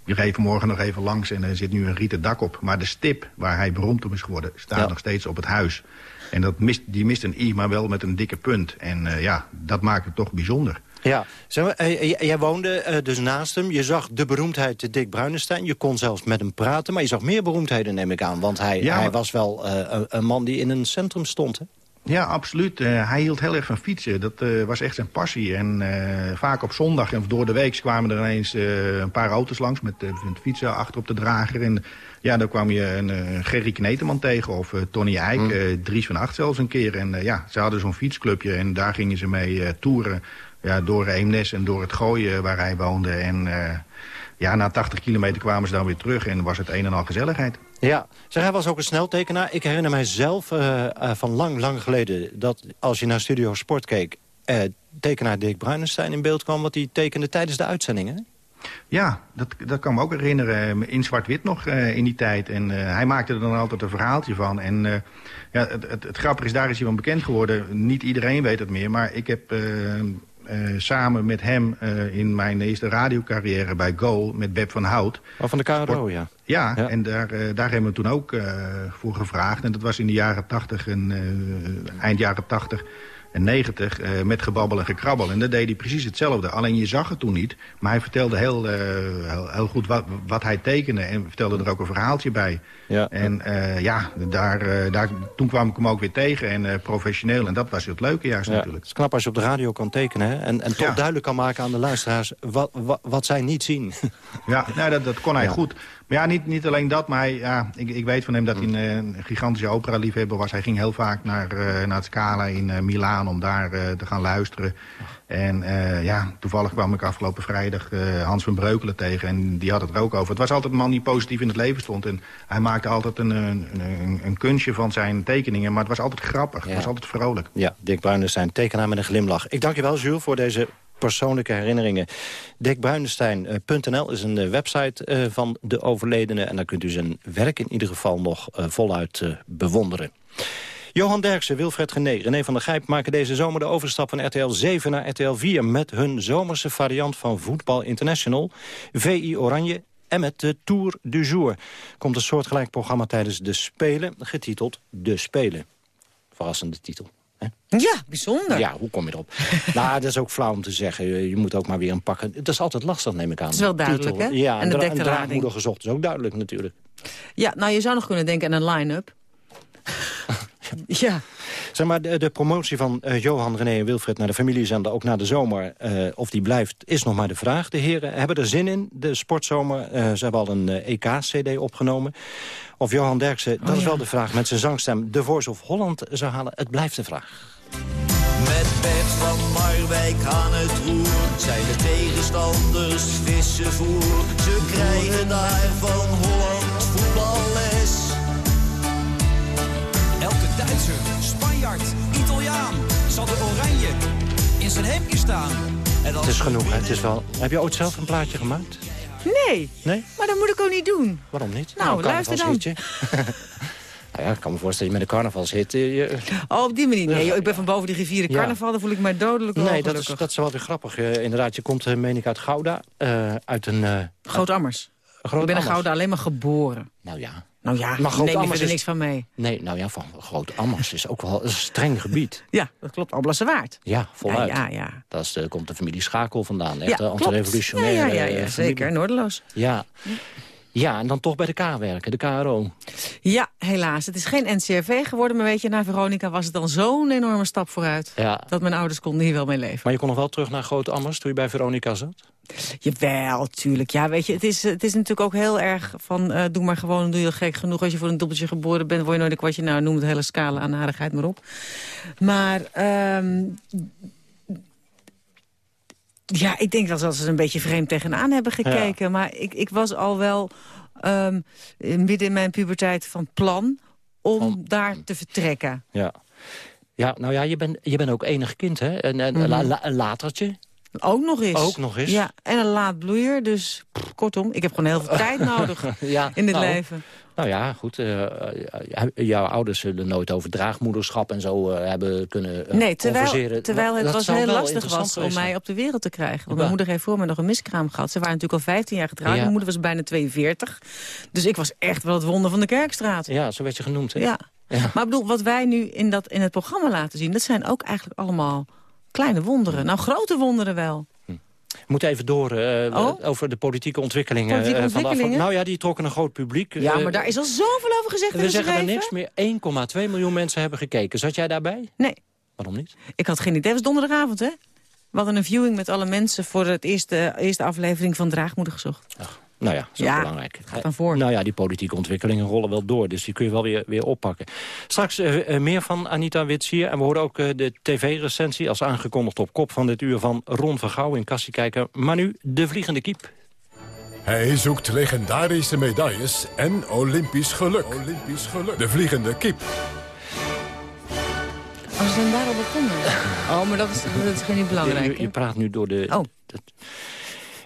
Je reed vanmorgen nog even langs en er zit nu een rieten dak op. Maar de stip waar hij beroemd om is geworden... staat Ja. nog steeds op het huis. En dat mist, die mist een i, maar wel met een dikke punt. En ja, dat maakt het toch bijzonder. Ja, zeg maar, eh, jij woonde eh, dus naast hem. Je zag de beroemdheid Dick Bruinestein. Je kon zelfs met hem praten, maar je zag meer beroemdheden, neem ik aan. Want hij, Ja, hij was wel eh, een, een man die in een centrum stond, hè? Ja, absoluut. Hij hield heel erg van fietsen. Dat was echt zijn passie. En vaak op zondag en door de week kwamen er ineens een paar auto's langs... met, met fietsen achter op de drager. En ja, dan kwam je een Gerry Kneteman tegen of Tony Eijk, eh, Dries van Acht zelfs een keer. En ja, ze hadden zo'n fietsclubje en daar gingen ze mee toeren. Ja, door Eemnes en door het Gooien waar hij woonde. En eh, ja, na 80 kilometer kwamen ze dan weer terug en was het een en al gezelligheid. Ja, zeg, hij was ook een sneltekenaar. Ik herinner mij zelf eh, eh, van lang, lang geleden... dat als je naar Studio Sport keek... tekenaar Dick Bruinestein in beeld kwam... wat hij tekende tijdens de uitzendingen. Ja, dat, dat kan me ook herinneren. In zwart-wit nog in die tijd. En hij maakte er dan altijd een verhaaltje van. En ja, het, het, het grappige is, daar is hij van bekend geworden. Niet iedereen weet het meer. Maar ik heb eh, samen met hem eh, in mijn eerste radiocarrière bij Goal... met Beb van Hout. Oh, van de KRO, ja. Ja, en daar, eh, daar hebben we toen ook voor gevraagd. En dat was in de jaren 80 en eind jaren 80 en 90 uh, met gebabbel en gekrabbel. En dat deed hij precies hetzelfde. Alleen je zag het toen niet. Maar hij vertelde heel, uh, heel, heel, goed wat, wat hij tekende. En vertelde er ook een verhaaltje bij. Ja. En uh, ja, daar, daar, toen kwam ik hem ook weer tegen. En professioneel. En dat was het leuke juist ja. natuurlijk. Het is knap als je op de radio kan tekenen. Hè? En, en toch ja. duidelijk kan maken aan de luisteraars wat, wat, wat zij niet zien. ja, nou, dat, dat kon hij goed. Maar ja, niet, niet alleen dat, maar hij, ja, ik, ik weet van hem dat hij een, een gigantische opera-liefhebber was. Hij ging heel vaak naar, uh, naar het Scala in uh, Milaan om daar uh, te gaan luisteren. En ja, toevallig kwam ik afgelopen vrijdag Hans van Breukelen tegen en die had het er ook over. Het was altijd een man die positief in het leven stond. En hij maakte altijd een, een, een, een kunstje van zijn tekeningen, maar het was altijd grappig. Ja. Het was altijd vrolijk. Ja, Dick Bruiners zijn tekenaar met een glimlach. Ik dank je wel, Jules, voor deze persoonlijke herinneringen. Dekbruinestein.nl is een website uh, van de overledene... en daar kunt u zijn werk in ieder geval nog voluit bewonderen. Johan Derksen, Wilfred Gené, René van der Gijp maken deze zomer de overstap van RTL 7 naar RTL 4... met hun zomerse variant van Voetbal International, VI Oranje en met de Tour du Jour. Komt een soortgelijk programma tijdens De Spelen, getiteld De Spelen. Verrassende titel. Ja, bijzonder. Ja, hoe kom je erop? [laughs] nou, dat is ook flauw om te zeggen. Je, je, moet ook maar weer een pakken. Dat is altijd lastig, neem ik aan. Het is wel duidelijk, Titel. hè? Ja, en de dra draagmoeder gezocht is ook duidelijk natuurlijk. Ja, nou, je zou nog kunnen denken aan een line-up. [laughs] ja. Zeg maar, de, de promotie van uh, Johan, René en Wilfred naar de familiezender... ook na de zomer, uh, of die blijft, is nog maar de vraag. De heren hebben er zin in, de sportzomer. Uh, ze hebben al een EK-cd opgenomen. Of Johan Derksen, dat oh, is wel de vraag, met zijn zangstem... de Voice of Holland zou halen. Het blijft de vraag. Met Bert van Marwijk aan het roer zijn de tegenstanders vissenvoer. Ze krijgen daar van Holland Duitser, Spanjaard, Italiaan zal de oranje in zijn hemdje staan. En het is genoeg, hè? Het is wel... Heb je ooit zelf een plaatje gemaakt? Nee. Nee? Maar dat moet ik ook niet doen. Waarom niet? Nou, nou luister dan. Nou [laughs] ja, ik kan me voorstellen dat je met een carnavalshit... Je... Oh, op die manier. Nee, joh, ik ben van boven die rivieren carnaval, ja. dan voel ik mij dodelijk Nee, dat is, dat is wel weer grappig. Uh, inderdaad, je komt, uh, meen ik, uit Gouda. Uh, uit een... Groot Ammers. Groot ik ben in. Gouda alleen maar geboren. Nou ja. Nou ja, maar neem je er niks van mee. Nee, nou ja, van Groot Ammers is ook wel een streng gebied. [laughs] ja, dat klopt. Alblasse Waard. Ja, voluit. Ja, ja, ja. Daar is de, komt de familie Schakel vandaan. Echt ja, antirevolutionaire ja, ja, ja, ja, zeker. Noordeloos. Ja. Ja, en dan toch bij de K werken, de KRO. Ja, helaas. Het is geen NCRV geworden, maar weet je, na Veronica was het dan zo'n enorme stap vooruit. Ja. Dat mijn ouders konden hier wel mee leven. Maar je kon nog wel terug naar Groot Ammers toen je bij Veronica zat? Jawel, tuurlijk. Ja, weet je, het is, het is natuurlijk ook heel erg van... Uh, doe maar gewoon, doe je gek genoeg. Als je voor een dubbeltje geboren bent, word je nooit een kwartje... nou, noem het hele scala aan aardigheid maar op. Maar... Um, ja, ik denk dat ze er een beetje vreemd tegenaan hebben gekeken. Ja. Maar ik, ik was al wel um, midden in mijn puberteit van plan om daar te vertrekken. Ja. Ja, nou ja, je bent je bent ook enig kind, hè? En, en Mhm. mm -hmm. la, la, een latertje. Ook nog eens. Ook nog eens. Ja, en een laadbloeier. Dus pff, kortom, ik heb gewoon heel veel tijd [laughs] nodig ja, in dit nou, leven. Nou ja, goed. Uh, jouw ouders zullen nooit over draagmoederschap en zo uh, hebben kunnen uh, Nee, terwijl, terwijl het was heel lastig was om mij op de wereld te krijgen. Want ja. mijn moeder heeft voor me nog een miskraam gehad. Ze waren natuurlijk al 15 jaar getrouwd. Ja. Mijn moeder was bijna 42. Dus ik was echt wel het wonder van de Kerkstraat. Ja, zo werd je genoemd, hè? Ja. ja. Maar ik bedoel, wat wij nu in, dat, in het programma laten zien... dat zijn ook eigenlijk allemaal kleine wonderen. Nou, grote wonderen wel. We moeten even door uh, oh? over de politieke ontwikkelingen. Politieke uh, ontwikkelingen? Van de nou ja, die trokken een groot publiek. Ja, maar daar is al zoveel over gezegd We zeggen er niks meer. 1,2 miljoen mensen hebben gekeken. Zat jij daarbij? Nee. Waarom niet? Ik had geen idee. Het was donderdagavond, hè? We hadden een viewing met alle mensen voor het eerste, eerste aflevering van Draagmoeder gezocht. Ach. Nou ja, dat is ja, belangrijk. gaat dan voor. Nou ja, die politieke ontwikkelingen rollen wel door. Dus die kun je wel weer, weer oppakken. Straks uh, meer van Anita Witsier. En we horen ook uh, de tv-recensie als aangekondigd op kop van dit uur van Ron Vergouw in Kassiekijker. Maar nu de vliegende kiep. Hij zoekt legendarische medailles en Olympisch geluk. Olympisch geluk. De vliegende kiep. Oh, ze zijn daar al begonnen. [laughs] Oh, maar dat is, dat is geen niet belangrijk. Je, je, je praat nu door de... Oh. Dat,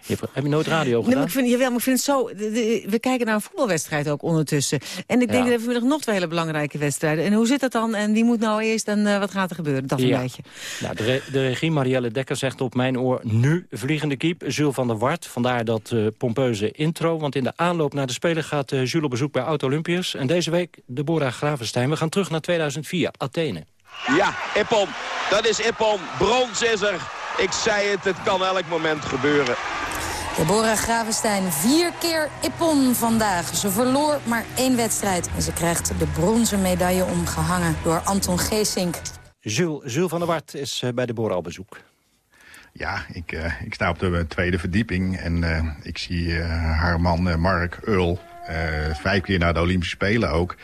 Je hebt, heb je nooit radio Nee, gedaan? maar ik vind, jawel, maar ik vind het zo... de- de- we kijken naar een voetbalwedstrijd ook ondertussen. En ik denk Ja. dat we vanmiddag nog twee hele belangrijke wedstrijden. En hoe zit dat dan? En wie moet nou eerst en eh, wat gaat er gebeuren? Dat een Ja. beetje. Nou, de, re- de regie Marielle Dekker zegt op mijn oor nu vliegende kiep. Jules van der Wart, vandaar dat eh, pompeuze intro. Want in de aanloop naar de Spelen gaat eh, Jules op bezoek bij Auto Olympiërs. En deze week Deborah Gravenstein. We gaan terug naar 2004, Athene. Ja, Ippon. Dat is Ippon. Brons is er. Ik zei het, het kan elk moment gebeuren. Deborah Gravenstein, vier keer Ippon vandaag. Ze verloor maar één wedstrijd. En ze krijgt de bronzen medaille omgehangen door Anton Geesink. Jules, Jules van der Wart is eh, bij Deborah op bezoek. Ja, ik, eh, ik sta op de tweede verdieping en eh, ik zie eh, haar man eh, Mark Earl eh, vijf keer naar de Olympische Spelen ook.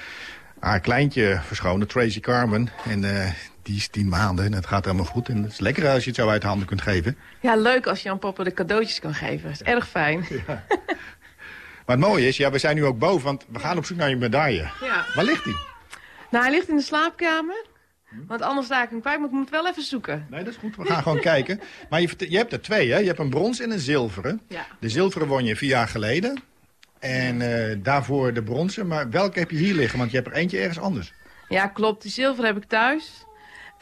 Haar kleintje verschonen, Tracy Carmen, en eh, die is tien maanden en het gaat helemaal goed. En het is lekker als je het zo uit handen kunt geven. Ja, leuk als je aan papa de cadeautjes kan geven. Dat is erg fijn. Maar het mooie is, ja, we zijn nu ook boven, want we gaan op zoek naar je medaille. Ja. Waar ligt die? Nou, hij ligt in de slaapkamer. Want anders sta ik hem kwijt, maar ik moet wel even zoeken. Nee, dat is goed. We gaan gewoon kijken. [laughs] Maar je, je hebt er twee, hè? Je hebt een brons en een zilveren. Ja. De zilveren won je vier jaar geleden. En eh, daarvoor de bronzen. Maar welke heb je hier liggen? Want je hebt er eentje ergens anders. Ja, klopt. Die zilver heb ik thuis.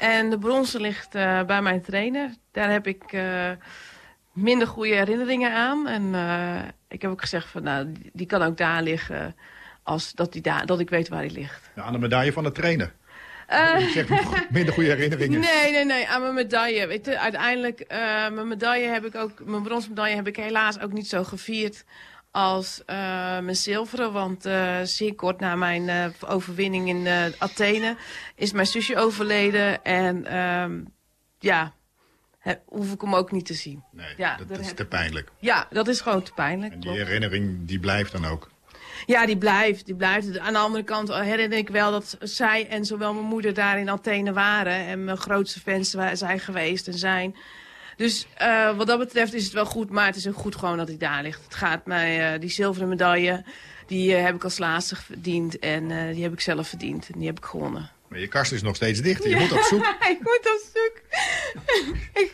En de bronzen ligt eh, bij mijn trainer. Daar heb ik eh, minder goede herinneringen aan. En eh, ik heb ook gezegd van, nou, die, kan ook daar liggen. Als dat, die daar, dat ik weet waar die ligt. Ja, aan de medaille van de trainer. Zegt [laughs] minder goede herinneringen. Nee, nee, nee, aan mijn medaille. Weet je, uiteindelijk, mijn medaille heb ik ook, mijn bronzen medaille heb ik helaas ook niet zo gevierd als eh, mijn zilveren. Want eh, zeer kort na mijn eh, overwinning in Athene is mijn zusje overleden. En ehm, ja, he- hoef ik hem ook niet te zien. Nee, ja, dat, is te pijnlijk. ja, dat is gewoon te pijnlijk. En die klopt. herinnering die blijft dan ook. Ja, die blijft, die blijft. Aan de andere kant herinner ik wel dat zij en zowel mijn moeder daar in Athene waren. En mijn grootste fans zijn geweest en zijn. Dus eh, wat dat betreft is het wel goed, maar het is ook goed gewoon dat hij daar ligt. Het gaat mij, eh, die zilveren medaille, die eh, heb ik als laatste verdiend. En die heb ik zelf verdiend en die heb ik gewonnen. Maar je kast is nog steeds dicht. Je moet op zoek. [laughs] ik moet op zoek. [laughs] ik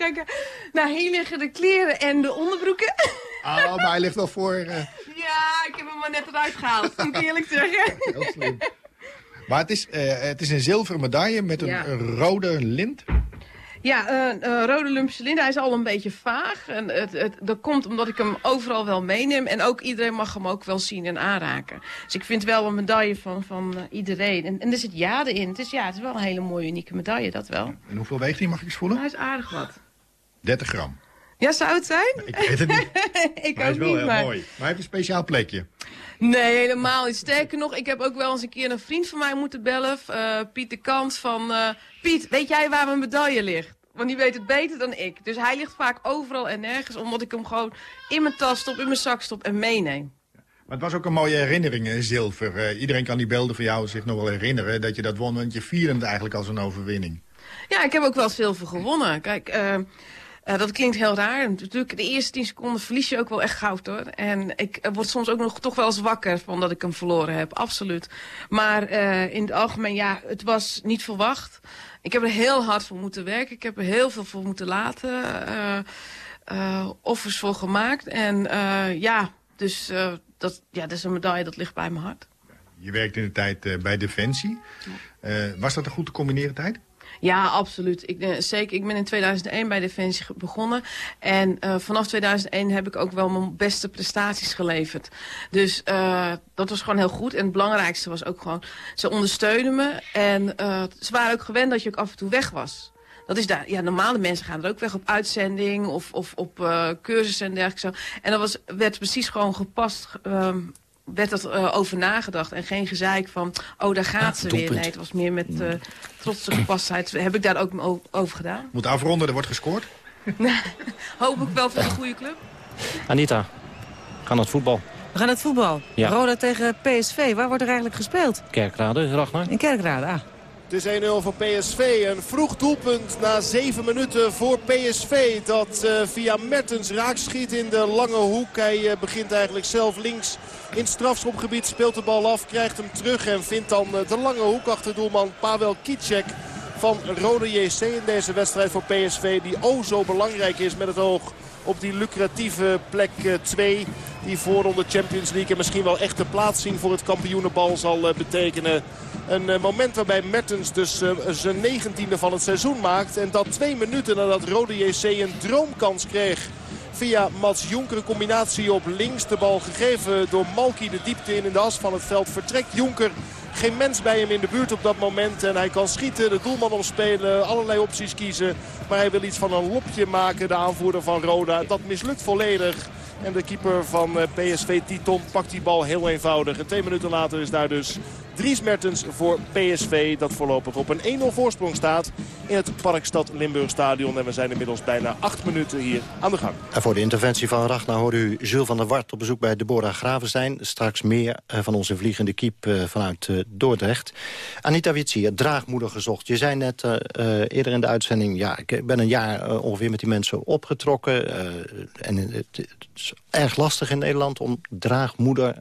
ga liggen de kleren en de onderbroeken. Oh, maar hij ligt wel voor... [laughs] ja, ik heb hem maar net eruit gehaald, moet ik eerlijk zeggen. Heel slim. Maar het is, het is een zilveren medaille met een, Ja. een rode lint. Ja, eh, rode lumpische lint. Hij is al een beetje vaag. En het, het, dat komt omdat ik hem overal wel meeneem. En ook iedereen mag hem ook wel zien en aanraken. Dus ik vind wel een medaille van, van eh, iedereen. En, en er zit jade in. Het is, ja, het is wel een hele mooie, unieke medaille, dat wel. En hoeveel weegt hij, mag ik eens voelen? Hij is aardig wat. 30 gram. Ja, zou het zijn? Ik weet het niet. [laughs] ik Maar hij is wel niet, heel maar... mooi. Maar hij heeft een speciaal plekje. Nee, helemaal niet. Sterker nog, ik heb ook wel eens een keer een vriend van mij moeten bellen. eh Piet de Kant van... eh, Piet, weet jij waar mijn medaille ligt? Want die weet het beter dan ik. Dus hij ligt vaak overal en nergens. Omdat ik hem gewoon in mijn tas stop, in mijn zak stop en meeneem. Maar het was ook een mooie herinnering, hè, zilver. Eh, iedereen kan die beelden van jou zich nog wel herinneren. Dat je dat won, want je vierde het eigenlijk als een overwinning. Ja, ik heb ook wel zilver gewonnen. Kijk, eh, dat klinkt heel raar. Natuurlijk, de eerste tien seconden verlies je ook wel echt goud, hoor. En ik eh, word soms ook nog toch wel eens wakker van dat ik hem verloren heb. Absoluut. Maar eh, in het algemeen, ja, het was niet verwacht. Ik heb er heel hard voor moeten werken. Ik heb er heel veel voor moeten laten. offers voor gemaakt. En ja, dus dat, ja, dat is een medaille dat ligt bij mijn hart. Je werkte in de tijd bij Defensie. Was dat een goed te combineren tijd? Ja, absoluut. Ik, eh, zeker, ik ben in 2001 bij Defensie begonnen. En eh, vanaf 2001 heb ik ook wel mijn beste prestaties geleverd. Dus eh, dat was gewoon heel goed. En het belangrijkste was ook gewoon, ze ondersteunen me. En ze waren ook gewend dat je ook af en toe weg was. Dat is daar, ja, normale mensen gaan er ook weg op uitzending of, of op eh cursussen en dergelijke. Zo. En dat was, werd precies gewoon gepast, ehm, werd dat eh, over nagedacht. En geen gezeik van, oh daar gaat ze weer. Nee, het was meer met eh trotse gepastheid. Heb ik daar ook over gedaan. Moet afronden, er wordt gescoord. [laughs] Hoop ik wel voor een goede club. Anita, gaan naar het voetbal. We gaan naar het voetbal. Ja. Roda tegen PSV. Waar wordt er eigenlijk gespeeld? Kerkrade, Ragnar. In Kerkrade, ah. Het is 1-0 voor PSV. Een vroeg doelpunt na 7 minuten voor PSV. Dat eh, via Mertens raak schiet in de lange hoek. Hij eh, begint eigenlijk zelf links in strafschopgebied. Speelt de bal af, krijgt hem terug en vindt dan eh, de lange hoek achter doelman Pavel Kicek. van Rode JC in deze wedstrijd voor PSV. Die o zo belangrijk is met het oog op die lucratieve plek 2. Die voorronde Champions League en misschien wel echt de plaatsing voor het kampioenenbal zal betekenen. Een moment waarbij Mertens dus zijn negentiende van het seizoen maakt. En dat twee minuten nadat Rode JC een droomkans kreeg via Mats Jonker. Een combinatie op links. De bal gegeven door Malki de diepte in in de as van het veld. Vertrekt Jonker. Geen mens bij hem in de buurt op dat moment. En hij kan schieten, de doelman omspelen, allerlei opties kiezen. Maar hij wil iets van een lopje maken, de aanvoerder van Roda. Dat mislukt volledig. En de keeper van PSV, Titon, pakt die bal heel eenvoudig. En twee minuten later is daar dus Dries Mertens voor PSV. Dat voorlopig op een 1-0 voorsprong staat in het Parkstad Limburg Stadion. En we zijn inmiddels bijna acht minuten hier aan de gang. En voor de interventie van Ragnar hoorde u Jules van der Wart op bezoek bij Deborah Gravenstein. Straks meer van onze vliegende kiep vanuit Dordrecht. Anita Witsi, draagmoeder gezocht. Je zei net eerder in de uitzending... ja, ik ben een jaar ongeveer met die mensen opgetrokken. En het, is erg lastig in Nederland om draagmoeder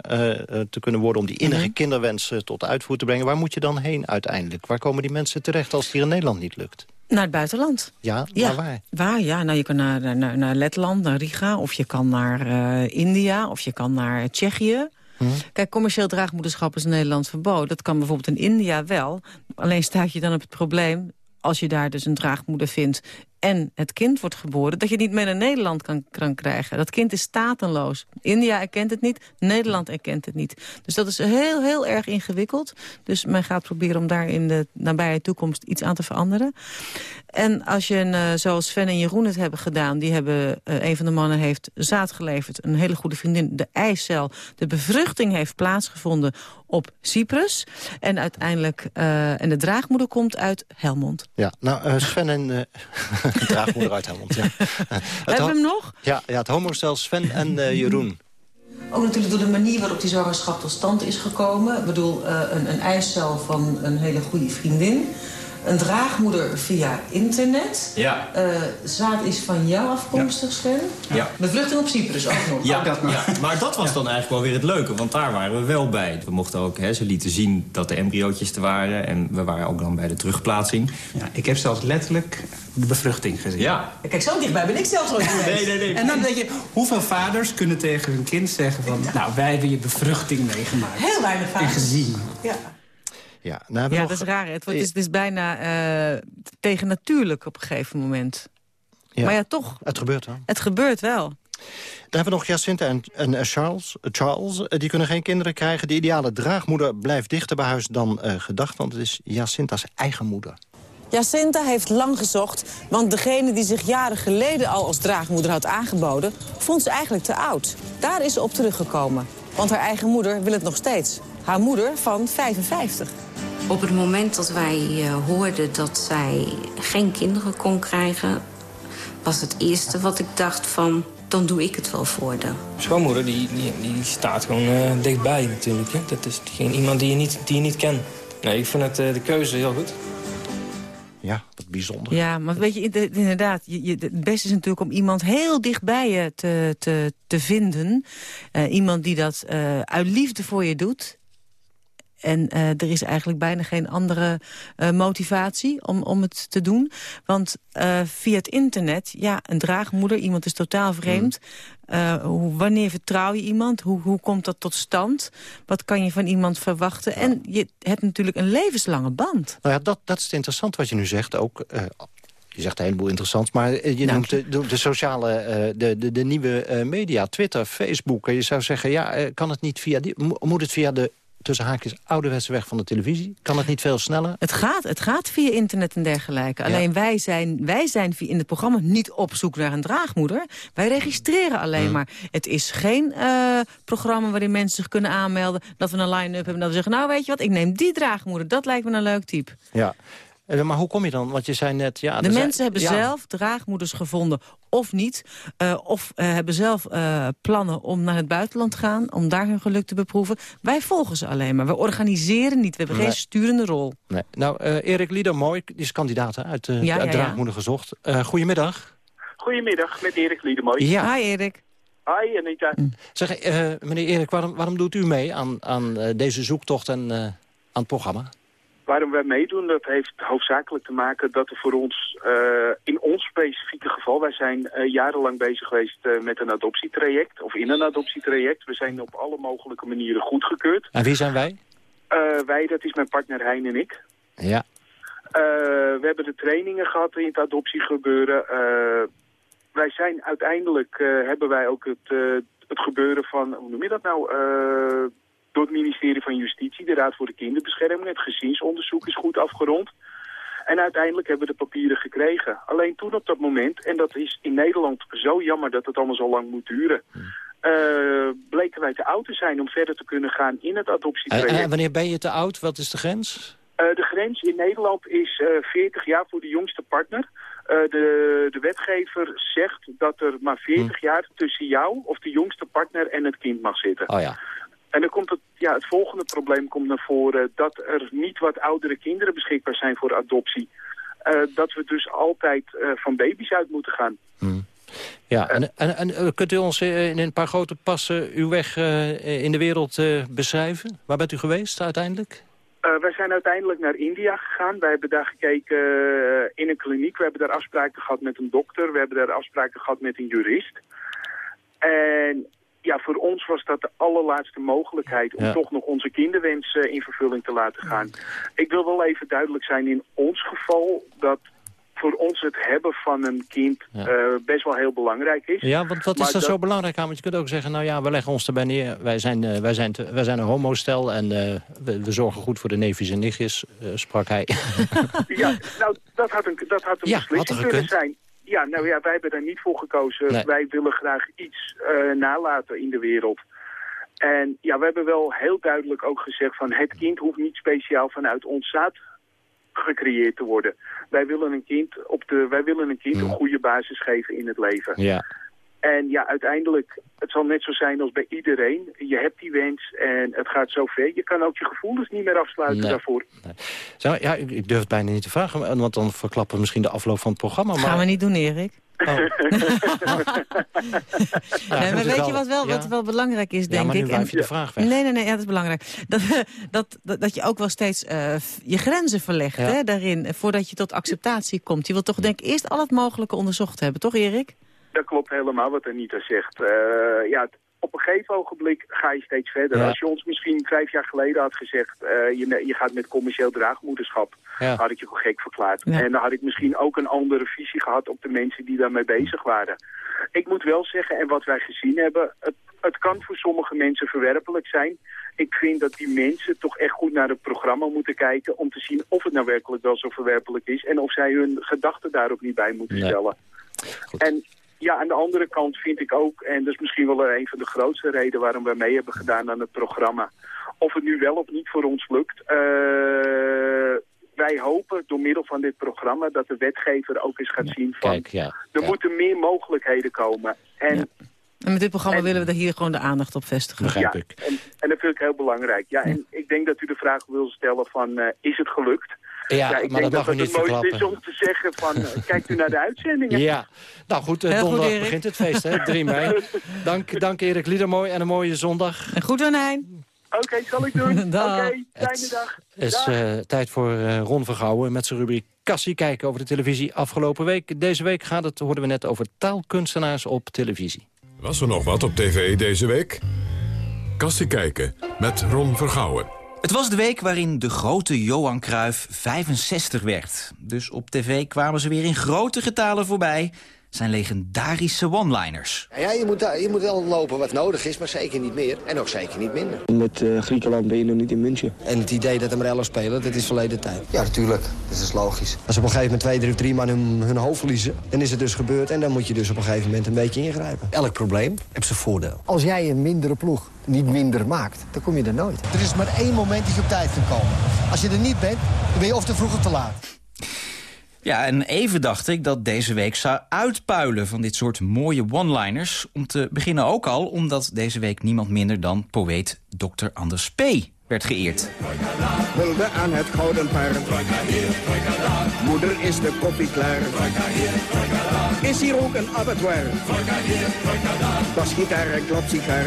te kunnen worden... om die innige mm -hmm. kinderwens tot uitvoer te brengen. Waar moet je dan heen uiteindelijk? Waar komen die mensen terecht als het hier in Nederland niet lukt? Naar het buitenland. Ja, waar? Waar, ja. Nou, je kan naar, naar, naar Letland, naar Riga, of je kan naar uh, India, of je kan naar Tsjechië. Hmm. Kijk, commercieel draagmoederschap is in Nederland verboden. Dat kan bijvoorbeeld in India wel. Alleen staat je dan op het probleem als je daar dus een draagmoeder vindt en het kind wordt geboren... dat je niet meer naar Nederland kan, kan krijgen. Dat kind is statenloos. India erkent het niet, Nederland erkent het niet. Dus dat is heel, heel erg ingewikkeld. Dus men gaat proberen om daar in de nabije toekomst iets aan te veranderen. En als je, uh, zoals Sven en Jeroen het hebben gedaan... die hebben, uh, een van de mannen heeft zaad geleverd, een hele goede vriendin... de eicel, de bevruchting heeft plaatsgevonden op Cyprus. En uiteindelijk, uh, en de draagmoeder komt uit Helmond. Ja, nou, Sven en... [laughs] draagmoeder uit Helmond, ja. [laughs] Hebben we hem nog? Ja, ja het homostel Sven en uh, Jeroen. Ook natuurlijk door de manier waarop die zwangerschap tot stand is gekomen. Ik bedoel, uh, een, een eicel van een hele goede vriendin. Een draagmoeder via internet. Ja. Uh, zaad is van jou afkomstig, Sven. Ja. Bevluchting op Cyprus ook nog. Ja, dat, ja. maar dat was dan eigenlijk wel weer het leuke. Want daar waren we wel bij. We mochten ook, hè, ze lieten zien dat de embryootjes er waren. En we waren ook dan bij de terugplaatsing. Ja, ik heb zelfs letterlijk de bevruchting gezien. Ja. Kijk, zo dichtbij ben ik zelfs ooit geweest. nee, nee, nee. En dan denk je, hoeveel vaders kunnen tegen hun kind zeggen van... nou, wij hebben je bevruchting meegemaakt. Heel weinig vaders. En gezien. Ja. Ja, nou, ja nog... dat is raar. Het, wordt, het, is, het is bijna uh, tegennatuurlijk op een gegeven moment. Ja. Maar ja, toch. Het gebeurt wel. Het gebeurt wel. Dan hebben we nog Jacinta en, en Charles. Charles, die kunnen geen kinderen krijgen. De ideale draagmoeder blijft dichter bij huis dan uh, gedacht. Want het is Jacinta's eigen moeder. Jacinta heeft lang gezocht, want degene die zich jaren geleden al als draagmoeder had aangeboden... vond ze eigenlijk te oud. Daar is ze op teruggekomen, want haar eigen moeder wil het nog steeds. Haar moeder van 55. Op het moment dat wij uh, hoorden dat zij geen kinderen kon krijgen... was het eerste wat ik dacht van, dan doe ik het wel voor haar. Schoonmoeder die, die, die staat gewoon uh, dichtbij natuurlijk. Hè? Dat is geen iemand die je niet, die je niet kent. Nee, ik vind het, uh, de keuze heel goed. Ja, wat bijzonder. Ja, maar weet je, inderdaad, je, je, het beste is natuurlijk om iemand heel dichtbij je te, te, te vinden. Uh, iemand die dat uh, uit liefde voor je doet. En uh, er is eigenlijk bijna geen andere uh, motivatie om, om het te doen. Want uh, via het internet, ja, een draagmoeder, iemand is totaal vreemd. Mm. Hoe, wanneer vertrouw je iemand? Hoe, hoe komt dat tot stand? Wat kan je van iemand verwachten? Ja. En je hebt natuurlijk een levenslange band. Nou ja, dat, dat is interessant wat je nu zegt. Ook je zegt een heleboel interessant, maar je noemt de, de, de sociale, de, de, de nieuwe media, Twitter, Facebook. Je zou zeggen, ja, kan het niet via die, moet het via de tussen haakjes ouderwetse weg van de televisie? Kan het niet veel sneller? Het gaat, het gaat via internet en dergelijke. Ja. Alleen wij zijn, wij zijn in het programma niet op zoek naar een draagmoeder. Wij registreren alleen hmm. maar. Het is geen uh, programma waarin mensen zich kunnen aanmelden... dat we een line-up hebben en dat we zeggen... nou weet je wat, ik neem die draagmoeder. Dat lijkt me een leuk type. Ja. Maar hoe kom je dan? Want je zei net... Ja, de mensen zijn, hebben ja. zelf draagmoeders gevonden of niet. Uh, of uh, hebben zelf uh, plannen om naar het buitenland te gaan. Om daar hun geluk te beproeven. Wij volgen ze alleen maar. We organiseren niet. We hebben nee. geen sturende rol. Nee. Nou, Erik Liedermooi, die is kandidaat uit, uh, ja, uit ja, Draagmoeder ja. gezocht. goedemiddag. Goedemiddag, met Erik Liedermooi. Ja. Hi Erik. Hi Anita. Zeg, meneer Erik, waarom, waarom doet u mee aan, aan deze zoektocht en aan het programma? Waarom wij meedoen, dat heeft hoofdzakelijk te maken dat er voor ons, uh, in ons specifieke geval, wij zijn uh, jarenlang bezig geweest uh, met een adoptietraject, of in een adoptietraject. We zijn op alle mogelijke manieren goedgekeurd. En wie zijn wij? wij, dat is mijn partner Hein en ik. Ja. we hebben de trainingen gehad in het adoptiegebeuren. wij zijn uiteindelijk, hebben wij ook het, het gebeuren van, hoe noem je dat nou door het ministerie van Justitie, de Raad voor de Kinderbescherming. Het gezinsonderzoek is goed afgerond. En uiteindelijk hebben we de papieren gekregen. Alleen toen op dat moment, en dat is in Nederland zo jammer dat het allemaal zo lang moet duren... Uh, bleken wij te oud te zijn om verder te kunnen gaan in het adoptietraject. En wanneer ben je te oud? Wat is de grens? Uh, de grens in Nederland is uh, 40 jaar voor de jongste partner. de, de wetgever zegt dat er maar 40 hm. jaar tussen jou of de jongste partner en het kind mag zitten. Oh ja. En dan komt het, ja, het volgende probleem komt naar voren... dat er niet wat oudere kinderen beschikbaar zijn voor adoptie. Uh, dat we dus altijd uh, van baby's uit moeten gaan. Hmm. Ja, en, en, en, kunt u ons in een paar grote passen uw weg uh, in de wereld beschrijven? Waar bent u geweest uiteindelijk? wij zijn uiteindelijk naar India gegaan. Wij hebben daar gekeken in een kliniek. We hebben daar afspraken gehad met een dokter. We hebben daar afspraken gehad met een jurist. En ja, voor ons was dat de allerlaatste mogelijkheid om toch nog onze kinderwens uh, in vervulling te laten gaan. Ik wil wel even duidelijk zijn in ons geval dat voor ons het hebben van een kind uh, best wel heel belangrijk is. Ja, want wat is er zo belangrijk aan? Want je kunt ook zeggen, nou ja, we leggen ons erbij neer. Wij zijn, uh, wij zijn, te, wij zijn een homostel en we, we, zorgen goed voor de neefjes en nichtjes, sprak hij. ja, nou, dat had een, dat had een ja, beslissing had kunnen zijn. Ja, nou ja, wij hebben daar niet voor gekozen. Wij willen graag iets uh, nalaten in de wereld. En ja, we hebben wel heel duidelijk ook gezegd van het kind hoeft niet speciaal vanuit ons zaad gecreëerd te worden. Wij willen een kind, op de, wij willen een, kind een goede basis geven in het leven. Ja. En ja, uiteindelijk, het zal net zo zijn als bij iedereen. Je hebt die wens en het gaat zo ver. Je kan ook je gevoelens niet meer afsluiten daarvoor. Nee. Zo, ja, ik durf het bijna niet te vragen, want dan verklappen we misschien de afloop van het programma. Maar... Gaan we niet doen, Erik. Oh. [laughs] nee, maar weet je wat wel, wat wel belangrijk is, denk ja, maar nu ik? je de vraag weg. Nee, nee, nee, ja, dat is belangrijk. Dat, [laughs] dat, dat, dat je ook wel steeds uh, je grenzen verlegt hè, daarin, voordat je tot acceptatie komt. Je wilt toch denk ik eerst al het mogelijke onderzocht hebben, toch Erik? Dat klopt helemaal wat Anita zegt. Uh, ja, op een gegeven ogenblik ga je steeds verder. Als je ons misschien vijf jaar geleden had gezegd... Uh, je, je gaat met commercieel draagmoederschap, had ik je gewoon gek verklaard. En dan had ik misschien ook een andere visie gehad op de mensen die daarmee bezig waren. Ik moet wel zeggen, en wat wij gezien hebben... Het, het kan voor sommige mensen verwerpelijk zijn. Ik vind dat die mensen toch echt goed naar het programma moeten kijken... om te zien of het nou werkelijk wel zo verwerpelijk is... en of zij hun gedachten daarop niet bij moeten stellen. En ja, aan de andere kant vind ik ook, en dat is misschien wel een van de grootste redenen waarom we mee hebben gedaan aan het programma. Of het nu wel of niet voor ons lukt. Uh, wij hopen door middel van dit programma dat de wetgever ook eens gaat zien van... Kijk, ja, er moeten meer mogelijkheden komen. En, en met dit programma willen we daar hier gewoon de aandacht op vestigen. Begrijp ik. En, en dat vind ik heel belangrijk. Ja, en ik denk dat u de vraag wil stellen van, uh, is het gelukt? Ja, ik maar denk dat, dat, het het mooiste is om te zeggen van, uh, kijkt u naar de uitzendingen. Ja, nou goed, uh, donderdag begint het feest, hè, 3 mei. [laughs] Dank, dank Erik Liedermooi en een mooie zondag. En goed, Ronijn. Oké, okay, zal ik doen. [laughs] Oké, okay, fijne dag. Het is uh, tijd voor uh, Ron Vergouwen met zijn rubriek Kassie kijken over de televisie afgelopen week. Deze week gaat het, hoorden we net, over taalkunstenaars op televisie. Was er nog wat op tv deze week? Kassie kijken met Ron Vergouwen. Het was de week waarin de grote Johan Cruijff 65 werd. Dus op tv kwamen ze weer in grote getalen voorbij zijn legendarische one-liners. Ja, je, moet, je moet wel lopen wat nodig is, maar zeker niet meer. En ook zeker niet minder. Met uh, Griekenland ben je nog niet in München. En het idee dat maar elf spelen, dat is verleden tijd. Ja, natuurlijk. Dat is logisch. Als op een gegeven moment twee, drie drie man hun, hun hoofd verliezen... dan is het dus gebeurd en dan moet je dus op een gegeven moment een beetje ingrijpen. Elk probleem heeft zijn voordeel. Als jij een mindere ploeg niet minder maakt, dan kom je er nooit. Er is maar één moment dat je op tijd kunt komen. Als je er niet bent, dan ben je of te vroeg of te laat. Ja, en even dacht ik dat deze week zou uitpuilen van dit soort mooie one-liners. Om te beginnen ook al omdat deze week niemand minder dan poëet Dr. Anders P. werd geëerd. Hulde aan het gouden paard. Moeder is de koffie klaar. Is hier ook een abattoir? Basgitaar en klapsigaar.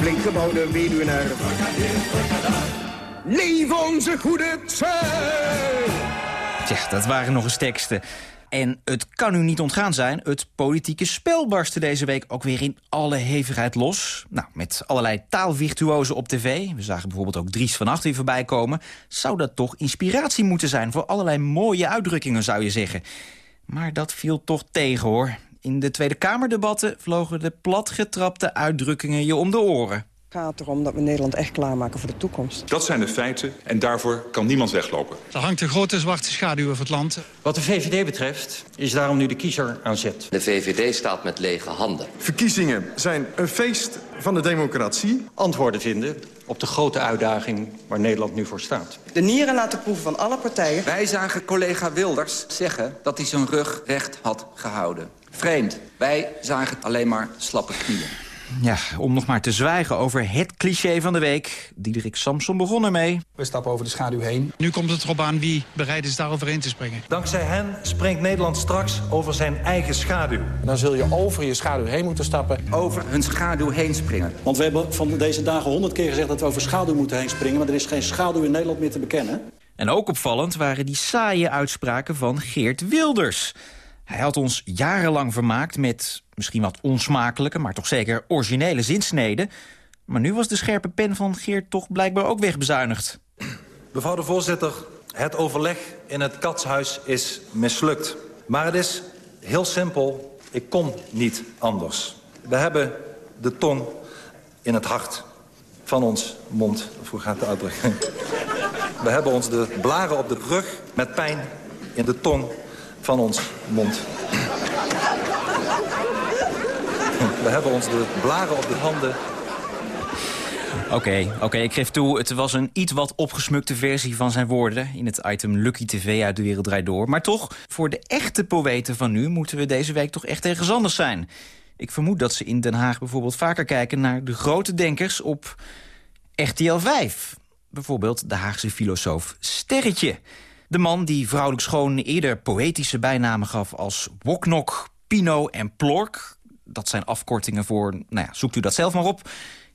Flink gebouwde weduwnaar. Leef onze goede tijd! Tja, dat waren nog eens teksten. En het kan u niet ontgaan zijn, het politieke spel barstte deze week ook weer in alle hevigheid los. Nou, met allerlei taalvirtuozen op tv, we zagen bijvoorbeeld ook Dries van Acht weer voorbij komen... zou dat toch inspiratie moeten zijn voor allerlei mooie uitdrukkingen, zou je zeggen. Maar dat viel toch tegen, hoor. In de Tweede Kamerdebatten vlogen de platgetrapte uitdrukkingen je om de oren. Het gaat erom dat we Nederland echt klaarmaken voor de toekomst. Dat zijn de feiten en daarvoor kan niemand weglopen. Er hangt een grote zwarte schaduw over het land. Wat de VVD betreft is daarom nu de kiezer aan zet. De VVD staat met lege handen. Verkiezingen zijn een feest van de democratie. Antwoorden vinden op de grote uitdaging waar Nederland nu voor staat. De nieren laten proeven van alle partijen. Wij zagen collega Wilders zeggen dat hij zijn rug recht had gehouden. Vreemd. Wij zagen alleen maar slappe knieën. Ja, om nog maar te zwijgen over het cliché van de week. Diederik Samson begon ermee. We stappen over de schaduw heen. Nu komt het erop aan wie bereid is daarover in te springen. Dankzij hen springt Nederland straks over zijn eigen schaduw. Dan zul je over je schaduw heen moeten stappen. Over hun schaduw heen springen. Want we hebben van deze dagen honderd keer gezegd dat we over schaduw moeten heen springen. Maar er is geen schaduw in Nederland meer te bekennen. En ook opvallend waren die saaie uitspraken van Geert Wilders. Hij had ons jarenlang vermaakt met misschien wat onsmakelijke... maar toch zeker originele zinsneden. Maar nu was de scherpe pen van Geert toch blijkbaar ook wegbezuinigd. Mevrouw de voorzitter, het overleg in het katshuis is mislukt. Maar het is heel simpel, ik kon niet anders. We hebben de tong in het hart van ons mond. Hoe gaat de uitdrukking? [laughs] We hebben ons de blaren op de rug met pijn in de tong van ons mond. We hebben ons de blaren op de handen. Oké, oké, ik geef toe, het was een iets wat opgesmukte versie van zijn woorden... in het item Lucky TV uit De Wereld Draait Door. Maar toch, voor de echte poëten van nu... moeten we deze week toch echt ergens anders zijn. Ik vermoed dat ze in Den Haag bijvoorbeeld vaker kijken... naar de grote denkers op RTL 5. Bijvoorbeeld de Haagse filosoof Sterretje... De man die vrouwelijk schoon eerder poëtische bijnamen gaf als Woknok, Pino en Plork. Dat zijn afkortingen voor, nou ja, zoekt u dat zelf maar op.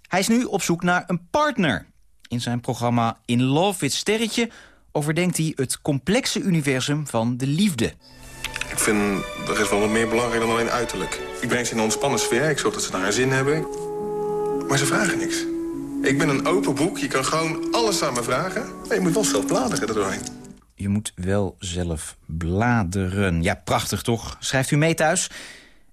Hij is nu op zoek naar een partner. In zijn programma In Love with Sterretje overdenkt hij het complexe universum van de liefde. Ik vind, er is wel wat meer belangrijk dan alleen uiterlijk. Ik breng ze in een ontspannen sfeer, ik zorg dat ze daar zin hebben. Maar ze vragen niks. Ik ben een open boek, je kan gewoon alles aan me vragen. Maar je moet wel zelf bladeren erdoorheen je moet wel zelf bladeren. Ja, prachtig toch? Schrijft u mee thuis?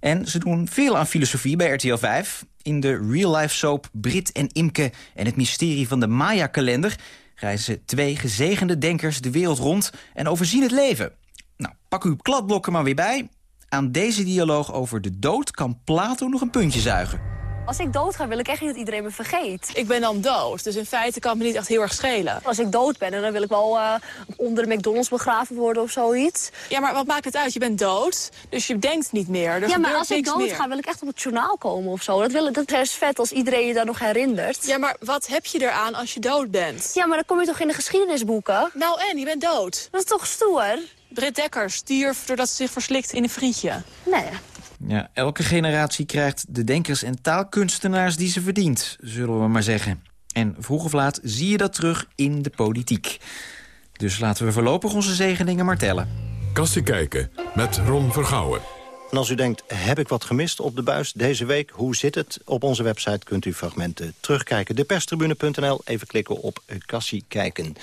En ze doen veel aan filosofie bij RTL 5. In de real-life soap Brit en Imke en het mysterie van de Maya-kalender... reizen twee gezegende denkers de wereld rond en overzien het leven. Nou, pak uw kladblokken maar weer bij. Aan deze dialoog over de dood kan Plato nog een puntje zuigen. Als ik dood ga, wil ik echt niet dat iedereen me vergeet. Ik ben dan dood, dus in feite kan het me niet echt heel erg schelen. Als ik dood ben, dan wil ik wel uh, onder de McDonald's begraven worden of zoiets. Ja, maar wat maakt het uit? Je bent dood, dus je denkt niet meer. ja, maar als ik dood ga, wil ik echt op het journaal komen of zo. Dat, wil, dat is vet als iedereen je daar nog herinnert. Ja, maar wat heb je eraan als je dood bent? Ja, maar dan kom je toch in de geschiedenisboeken? Nou en, je bent dood. Dat is toch stoer? Britt Dekker stierf doordat ze zich verslikt in een frietje. Nee. Ja, elke generatie krijgt de denkers en taalkunstenaars die ze verdient, zullen we maar zeggen. En vroeg of laat zie je dat terug in de politiek. Dus laten we voorlopig onze zegeningen maar tellen. Kassie kijken met Ron Vergouwen. En als u denkt, heb ik wat gemist op de buis deze week? Hoe zit het? Op onze website kunt u fragmenten terugkijken. Deperstribune.nl, even klikken op Kassie kijken.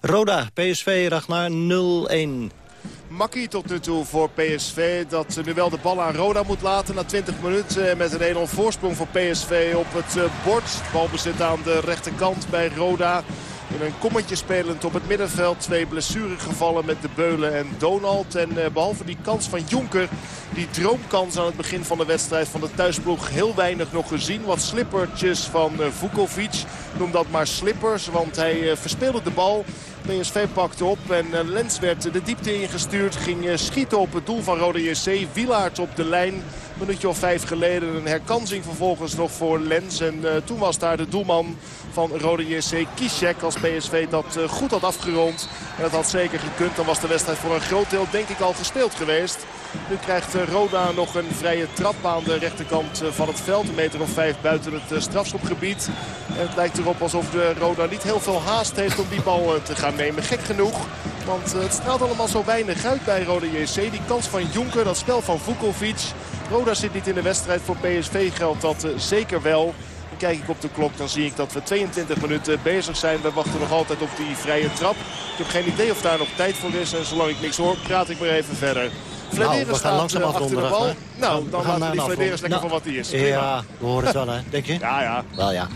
Roda, PSV, Ragnar 0-1. Makkie tot nu toe voor PSV. Dat nu wel de bal aan Roda moet laten na 20 minuten. Met een 1-0 voorsprong voor PSV op het eh, bord. Balbezit aan de rechterkant bij Roda. In een kommetje spelend op het middenveld. Twee blessuregevallen met de Beulen en Donald. En uh, behalve die kans van Jonker, die droomkans aan het begin van de wedstrijd van de thuisploeg... heel weinig nog gezien. Wat slippertjes van uh, Vukovic. Noem dat maar slippers, want hij verspeelde de bal. PSV pakte op en Lens werd de diepte ingestuurd. Ging schieten op het doel van Rode JC. Wielaert op de lijn. Een minuutje of vijf geleden een herkansing vervolgens nog voor Lens. En uh, toen was daar de doelman van Rode JC Kishek als PSV dat uh, goed had afgerond. En dat had zeker gekund. Dan was de wedstrijd voor een groot deel denk ik al gespeeld geweest. Nu krijgt uh, Roda nog een vrije trap aan de rechterkant van het veld. Een meter of vijf buiten het strafschopgebied. En het lijkt erop alsof de Roda niet heel veel haast heeft om die bal te gaan nemen. Gek genoeg. Want het straalt allemaal zo weinig uit bij Rode JC. Die kans van Jonker, dat spel van Vukovic. Roda zit niet in de wedstrijd. Voor PSV geldt dat zeker wel. En kijk ik op de klok, dan zie ik dat we 22 minuten bezig zijn. We wachten nog altijd op die vrije trap. Ik heb geen idee of daar nog tijd voor is. En zolang ik niks hoor, praat ik maar even verder. nou, we gaan langzaam achter de bal. Nou, dan laten we die Flederis lekker nou, voor wat hij is. Ja, we horen het wel, hè, denk je? Ja, ja. Wel, ja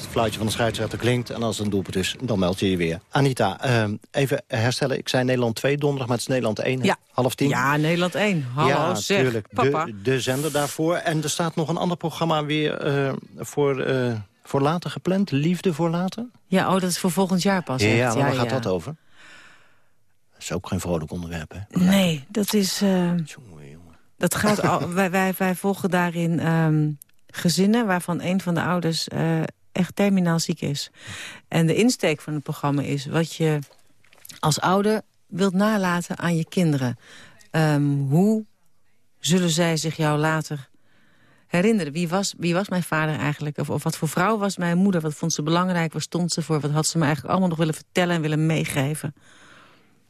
het fluitje van de scheidsrechter klinkt. En als het een doelpunt is, dan meld je je weer. Anita, uh, even herstellen. Ik zei Nederland 2 donderdag, maar het is Nederland 1. Ja. Half tien. Ja, Nederland 1. Hallo, ja, zeg. Tuurlijk. Papa. De, de zender daarvoor. En er staat nog een ander programma weer uh, voor, uh, voor later gepland. Liefde voor later. Ja, oh, dat is voor volgend jaar pas. Ja, ja waar ja, gaat ja. dat over? Dat is ook geen vrolijk onderwerp, hè? Nee, dat is... Uh, dat gaat al, [laughs] wij, wij, wij volgen daarin um, gezinnen waarvan een van de ouders uh, echt terminaal ziek is. En de insteek van het programma is wat je als ouder wilt nalaten aan je kinderen. Um, hoe zullen zij zich jou later herinneren? Wie was, wie was mijn vader eigenlijk? Of, of wat voor vrouw was mijn moeder? Wat vond ze belangrijk? Waar stond ze voor? Wat had ze me eigenlijk allemaal nog willen vertellen en willen meegeven?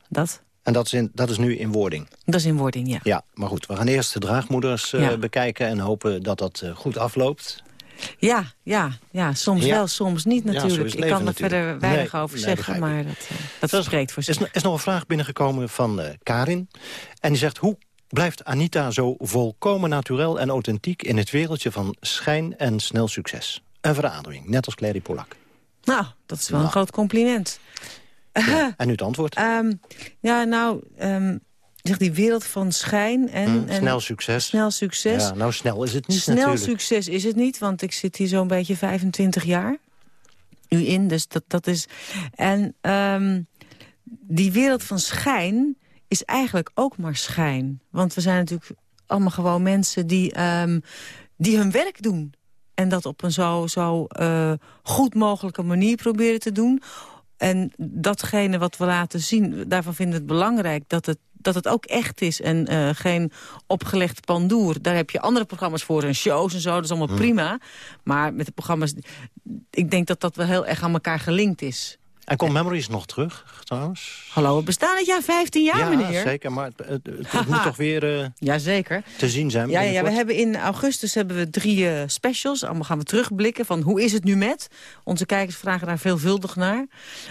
Dat. En dat is, in, dat is nu in wording? Dat is in wording, ja. Ja, maar goed, we gaan eerst de draagmoeders uh, ja. bekijken... en hopen dat dat uh, goed afloopt. Ja, ja, ja soms Ja. wel, soms niet natuurlijk. Ik kan er verder weinig Nee, over nee, zeggen, maar dat, uh, dat spreekt voor Er is, zich. nog een vraag binnengekomen van uh, Karin. En die zegt, hoe blijft Anita zo volkomen natuurlijk en authentiek... in het wereldje van schijn en snel succes? Een verademing, net als Clary Polak. Nou, dat is wel Nou. een groot compliment. Ja, [laughs] en nu het antwoord. Ehm, ja, nou, ehm, zeg die wereld van schijn en... Hm, en snel succes. Snel succes. Ja, nou, snel is het niet Snel natuurlijk. succes is het niet, want ik zit hier zo'n beetje 25 jaar nu in. Dus dat, dat is... En ehm, die wereld van schijn is eigenlijk ook maar schijn. Want we zijn natuurlijk allemaal gewoon mensen die, ehm, die hun werk doen. En dat op een zo, zo eh, goed mogelijke manier proberen te doen. En datgene wat we laten zien, daarvan vinden we het belangrijk... dat het, dat het ook echt is en eh, geen opgelegd pandoer. Daar heb je andere programma's voor en shows en zo, dat is allemaal Hmm. prima. Maar met de programma's, ik denk dat dat wel heel erg aan elkaar gelinkt is. En komt Memories nog terug, trouwens? Hallo, we bestaan het jaar 15 jaar, ja, meneer. zeker, maar het, het- het- het moet toch weer eh, Jazeker. te zien zijn Ja, ja, ja, we hebben in augustus hebben we drie eh, specials. Allemaal gaan we terugblikken van hoe is het nu met. Onze kijkers vragen daar veelvuldig naar.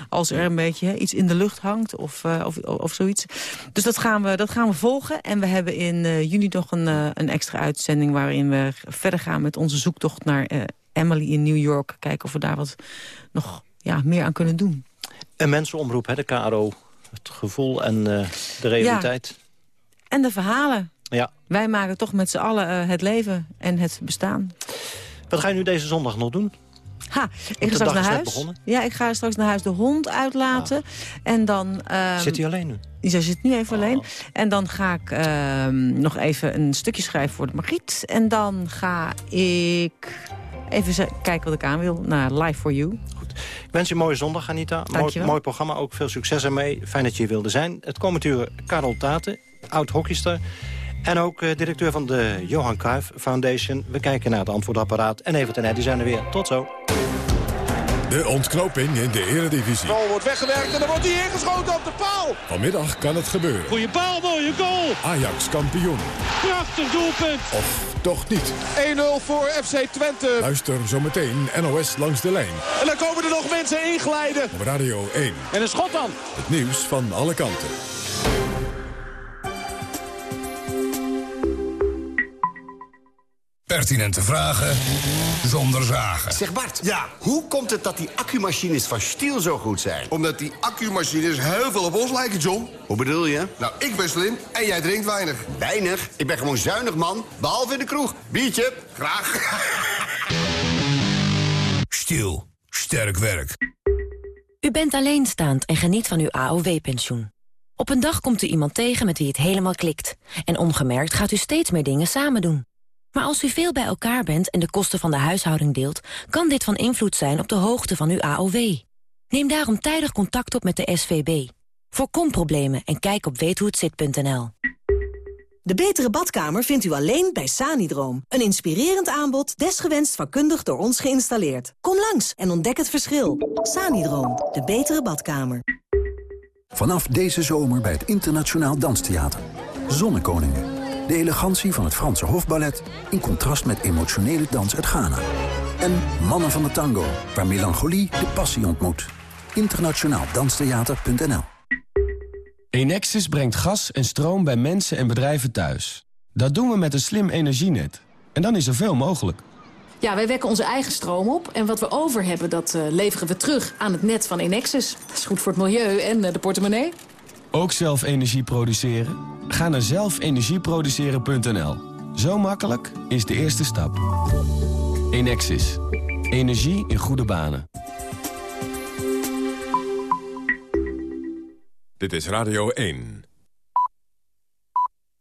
Als er een beetje iets in de lucht hangt of, eh, of, of, zoiets. Dus dat gaan, we, dat gaan we volgen. En we hebben in juni nog een, een extra uitzending... waarin we verder gaan met onze zoektocht naar Emily in New York. Kijken of we daar wat nog ja, meer aan kunnen doen. Een mensenomroep, hè, de KRO. Het gevoel en eh, de realiteit. En de verhalen. Ja. Wij maken toch met z'n allen eh, het leven en het bestaan. Wat ga je nu deze zondag nog doen? Ha, ik ga straks naar huis. Ja, ik ga straks naar huis de hond uitlaten. En dan... ehm, Zit hij alleen nu? Ja, zit nu even alleen. Oh. En dan ga ik ehm, nog even een stukje schrijven voor de Margriet. En dan ga ik even kijken wat ik aan wil naar Live for You. Ik wens je een mooie zondag, Anita. Mooi, mooi programma, ook veel succes ermee. Fijn dat je hier wilde zijn. Het komend uur Karel Taten, oud-hockeyster. En ook eh, directeur van de Johan Cruijff Foundation. We kijken naar het antwoordapparaat. En Evert en Eddy zijn er weer. Tot zo. De ontknoping in de eredivisie. bal wordt weggewerkt en dan wordt hij ingeschoten op de paal. Vanmiddag kan het gebeuren. Goeie paal, mooie goal. Ajax kampioen. Prachtig doelpunt. Of toch niet? 1-0 voor FC Twente. Luister zometeen NOS langs de lijn. En dan komen er nog mensen inglijden. Op Radio 1. En een schot dan. Het nieuws van alle kanten. Pertinente vragen zonder zagen. Zeg Bart, ja. hoe komt het dat die accumachines van Stiel zo goed zijn? Omdat die accumachines heel veel op ons lijken, John. Hoe bedoel je? Nou, ik ben slim en jij drinkt weinig. Weinig? Ik ben gewoon zuinig, man. Behalve in de kroeg. Biertje? Graag. [laughs] Stiel, sterk werk. U bent alleenstaand en geniet van uw AOW-pensioen. Op een dag komt u iemand tegen met wie het helemaal klikt. En ongemerkt gaat u steeds meer dingen samen doen. Maar als u veel bij elkaar bent en de kosten van de huishouding deelt... kan dit van invloed zijn op de hoogte van uw AOW. Neem daarom tijdig contact op met de SVB. Voorkom problemen en kijk op weethohetzit.nl. De betere badkamer vindt u alleen bij Sanidroom. Een inspirerend aanbod, desgewenst vakkundig door ons geïnstalleerd. Kom langs en ontdek het verschil. Sanidroom, de betere badkamer. Vanaf deze zomer bij het Internationaal Danstheater. Zonnekoningen. De elegantie van het Franse hofballet... in contrast met emotionele dans uit Ghana. En Mannen van de Tango, waar melancholie de passie ontmoet. Internationaaldanstheater.nl Enexis brengt gas en stroom bij mensen en bedrijven thuis. Dat doen we met een slim energienet. En dan is er veel mogelijk. Ja, wij wekken onze eigen stroom op. En wat we over hebben, dat uh, leveren we terug aan het net van Enexis. Dat is goed voor het milieu en uh, de portemonnee. Ook zelf energie produceren? Ga naar zelfenergieproduceren.nl. Zo makkelijk is de eerste stap. Enexis. Energie in goede banen. Dit is Radio 1.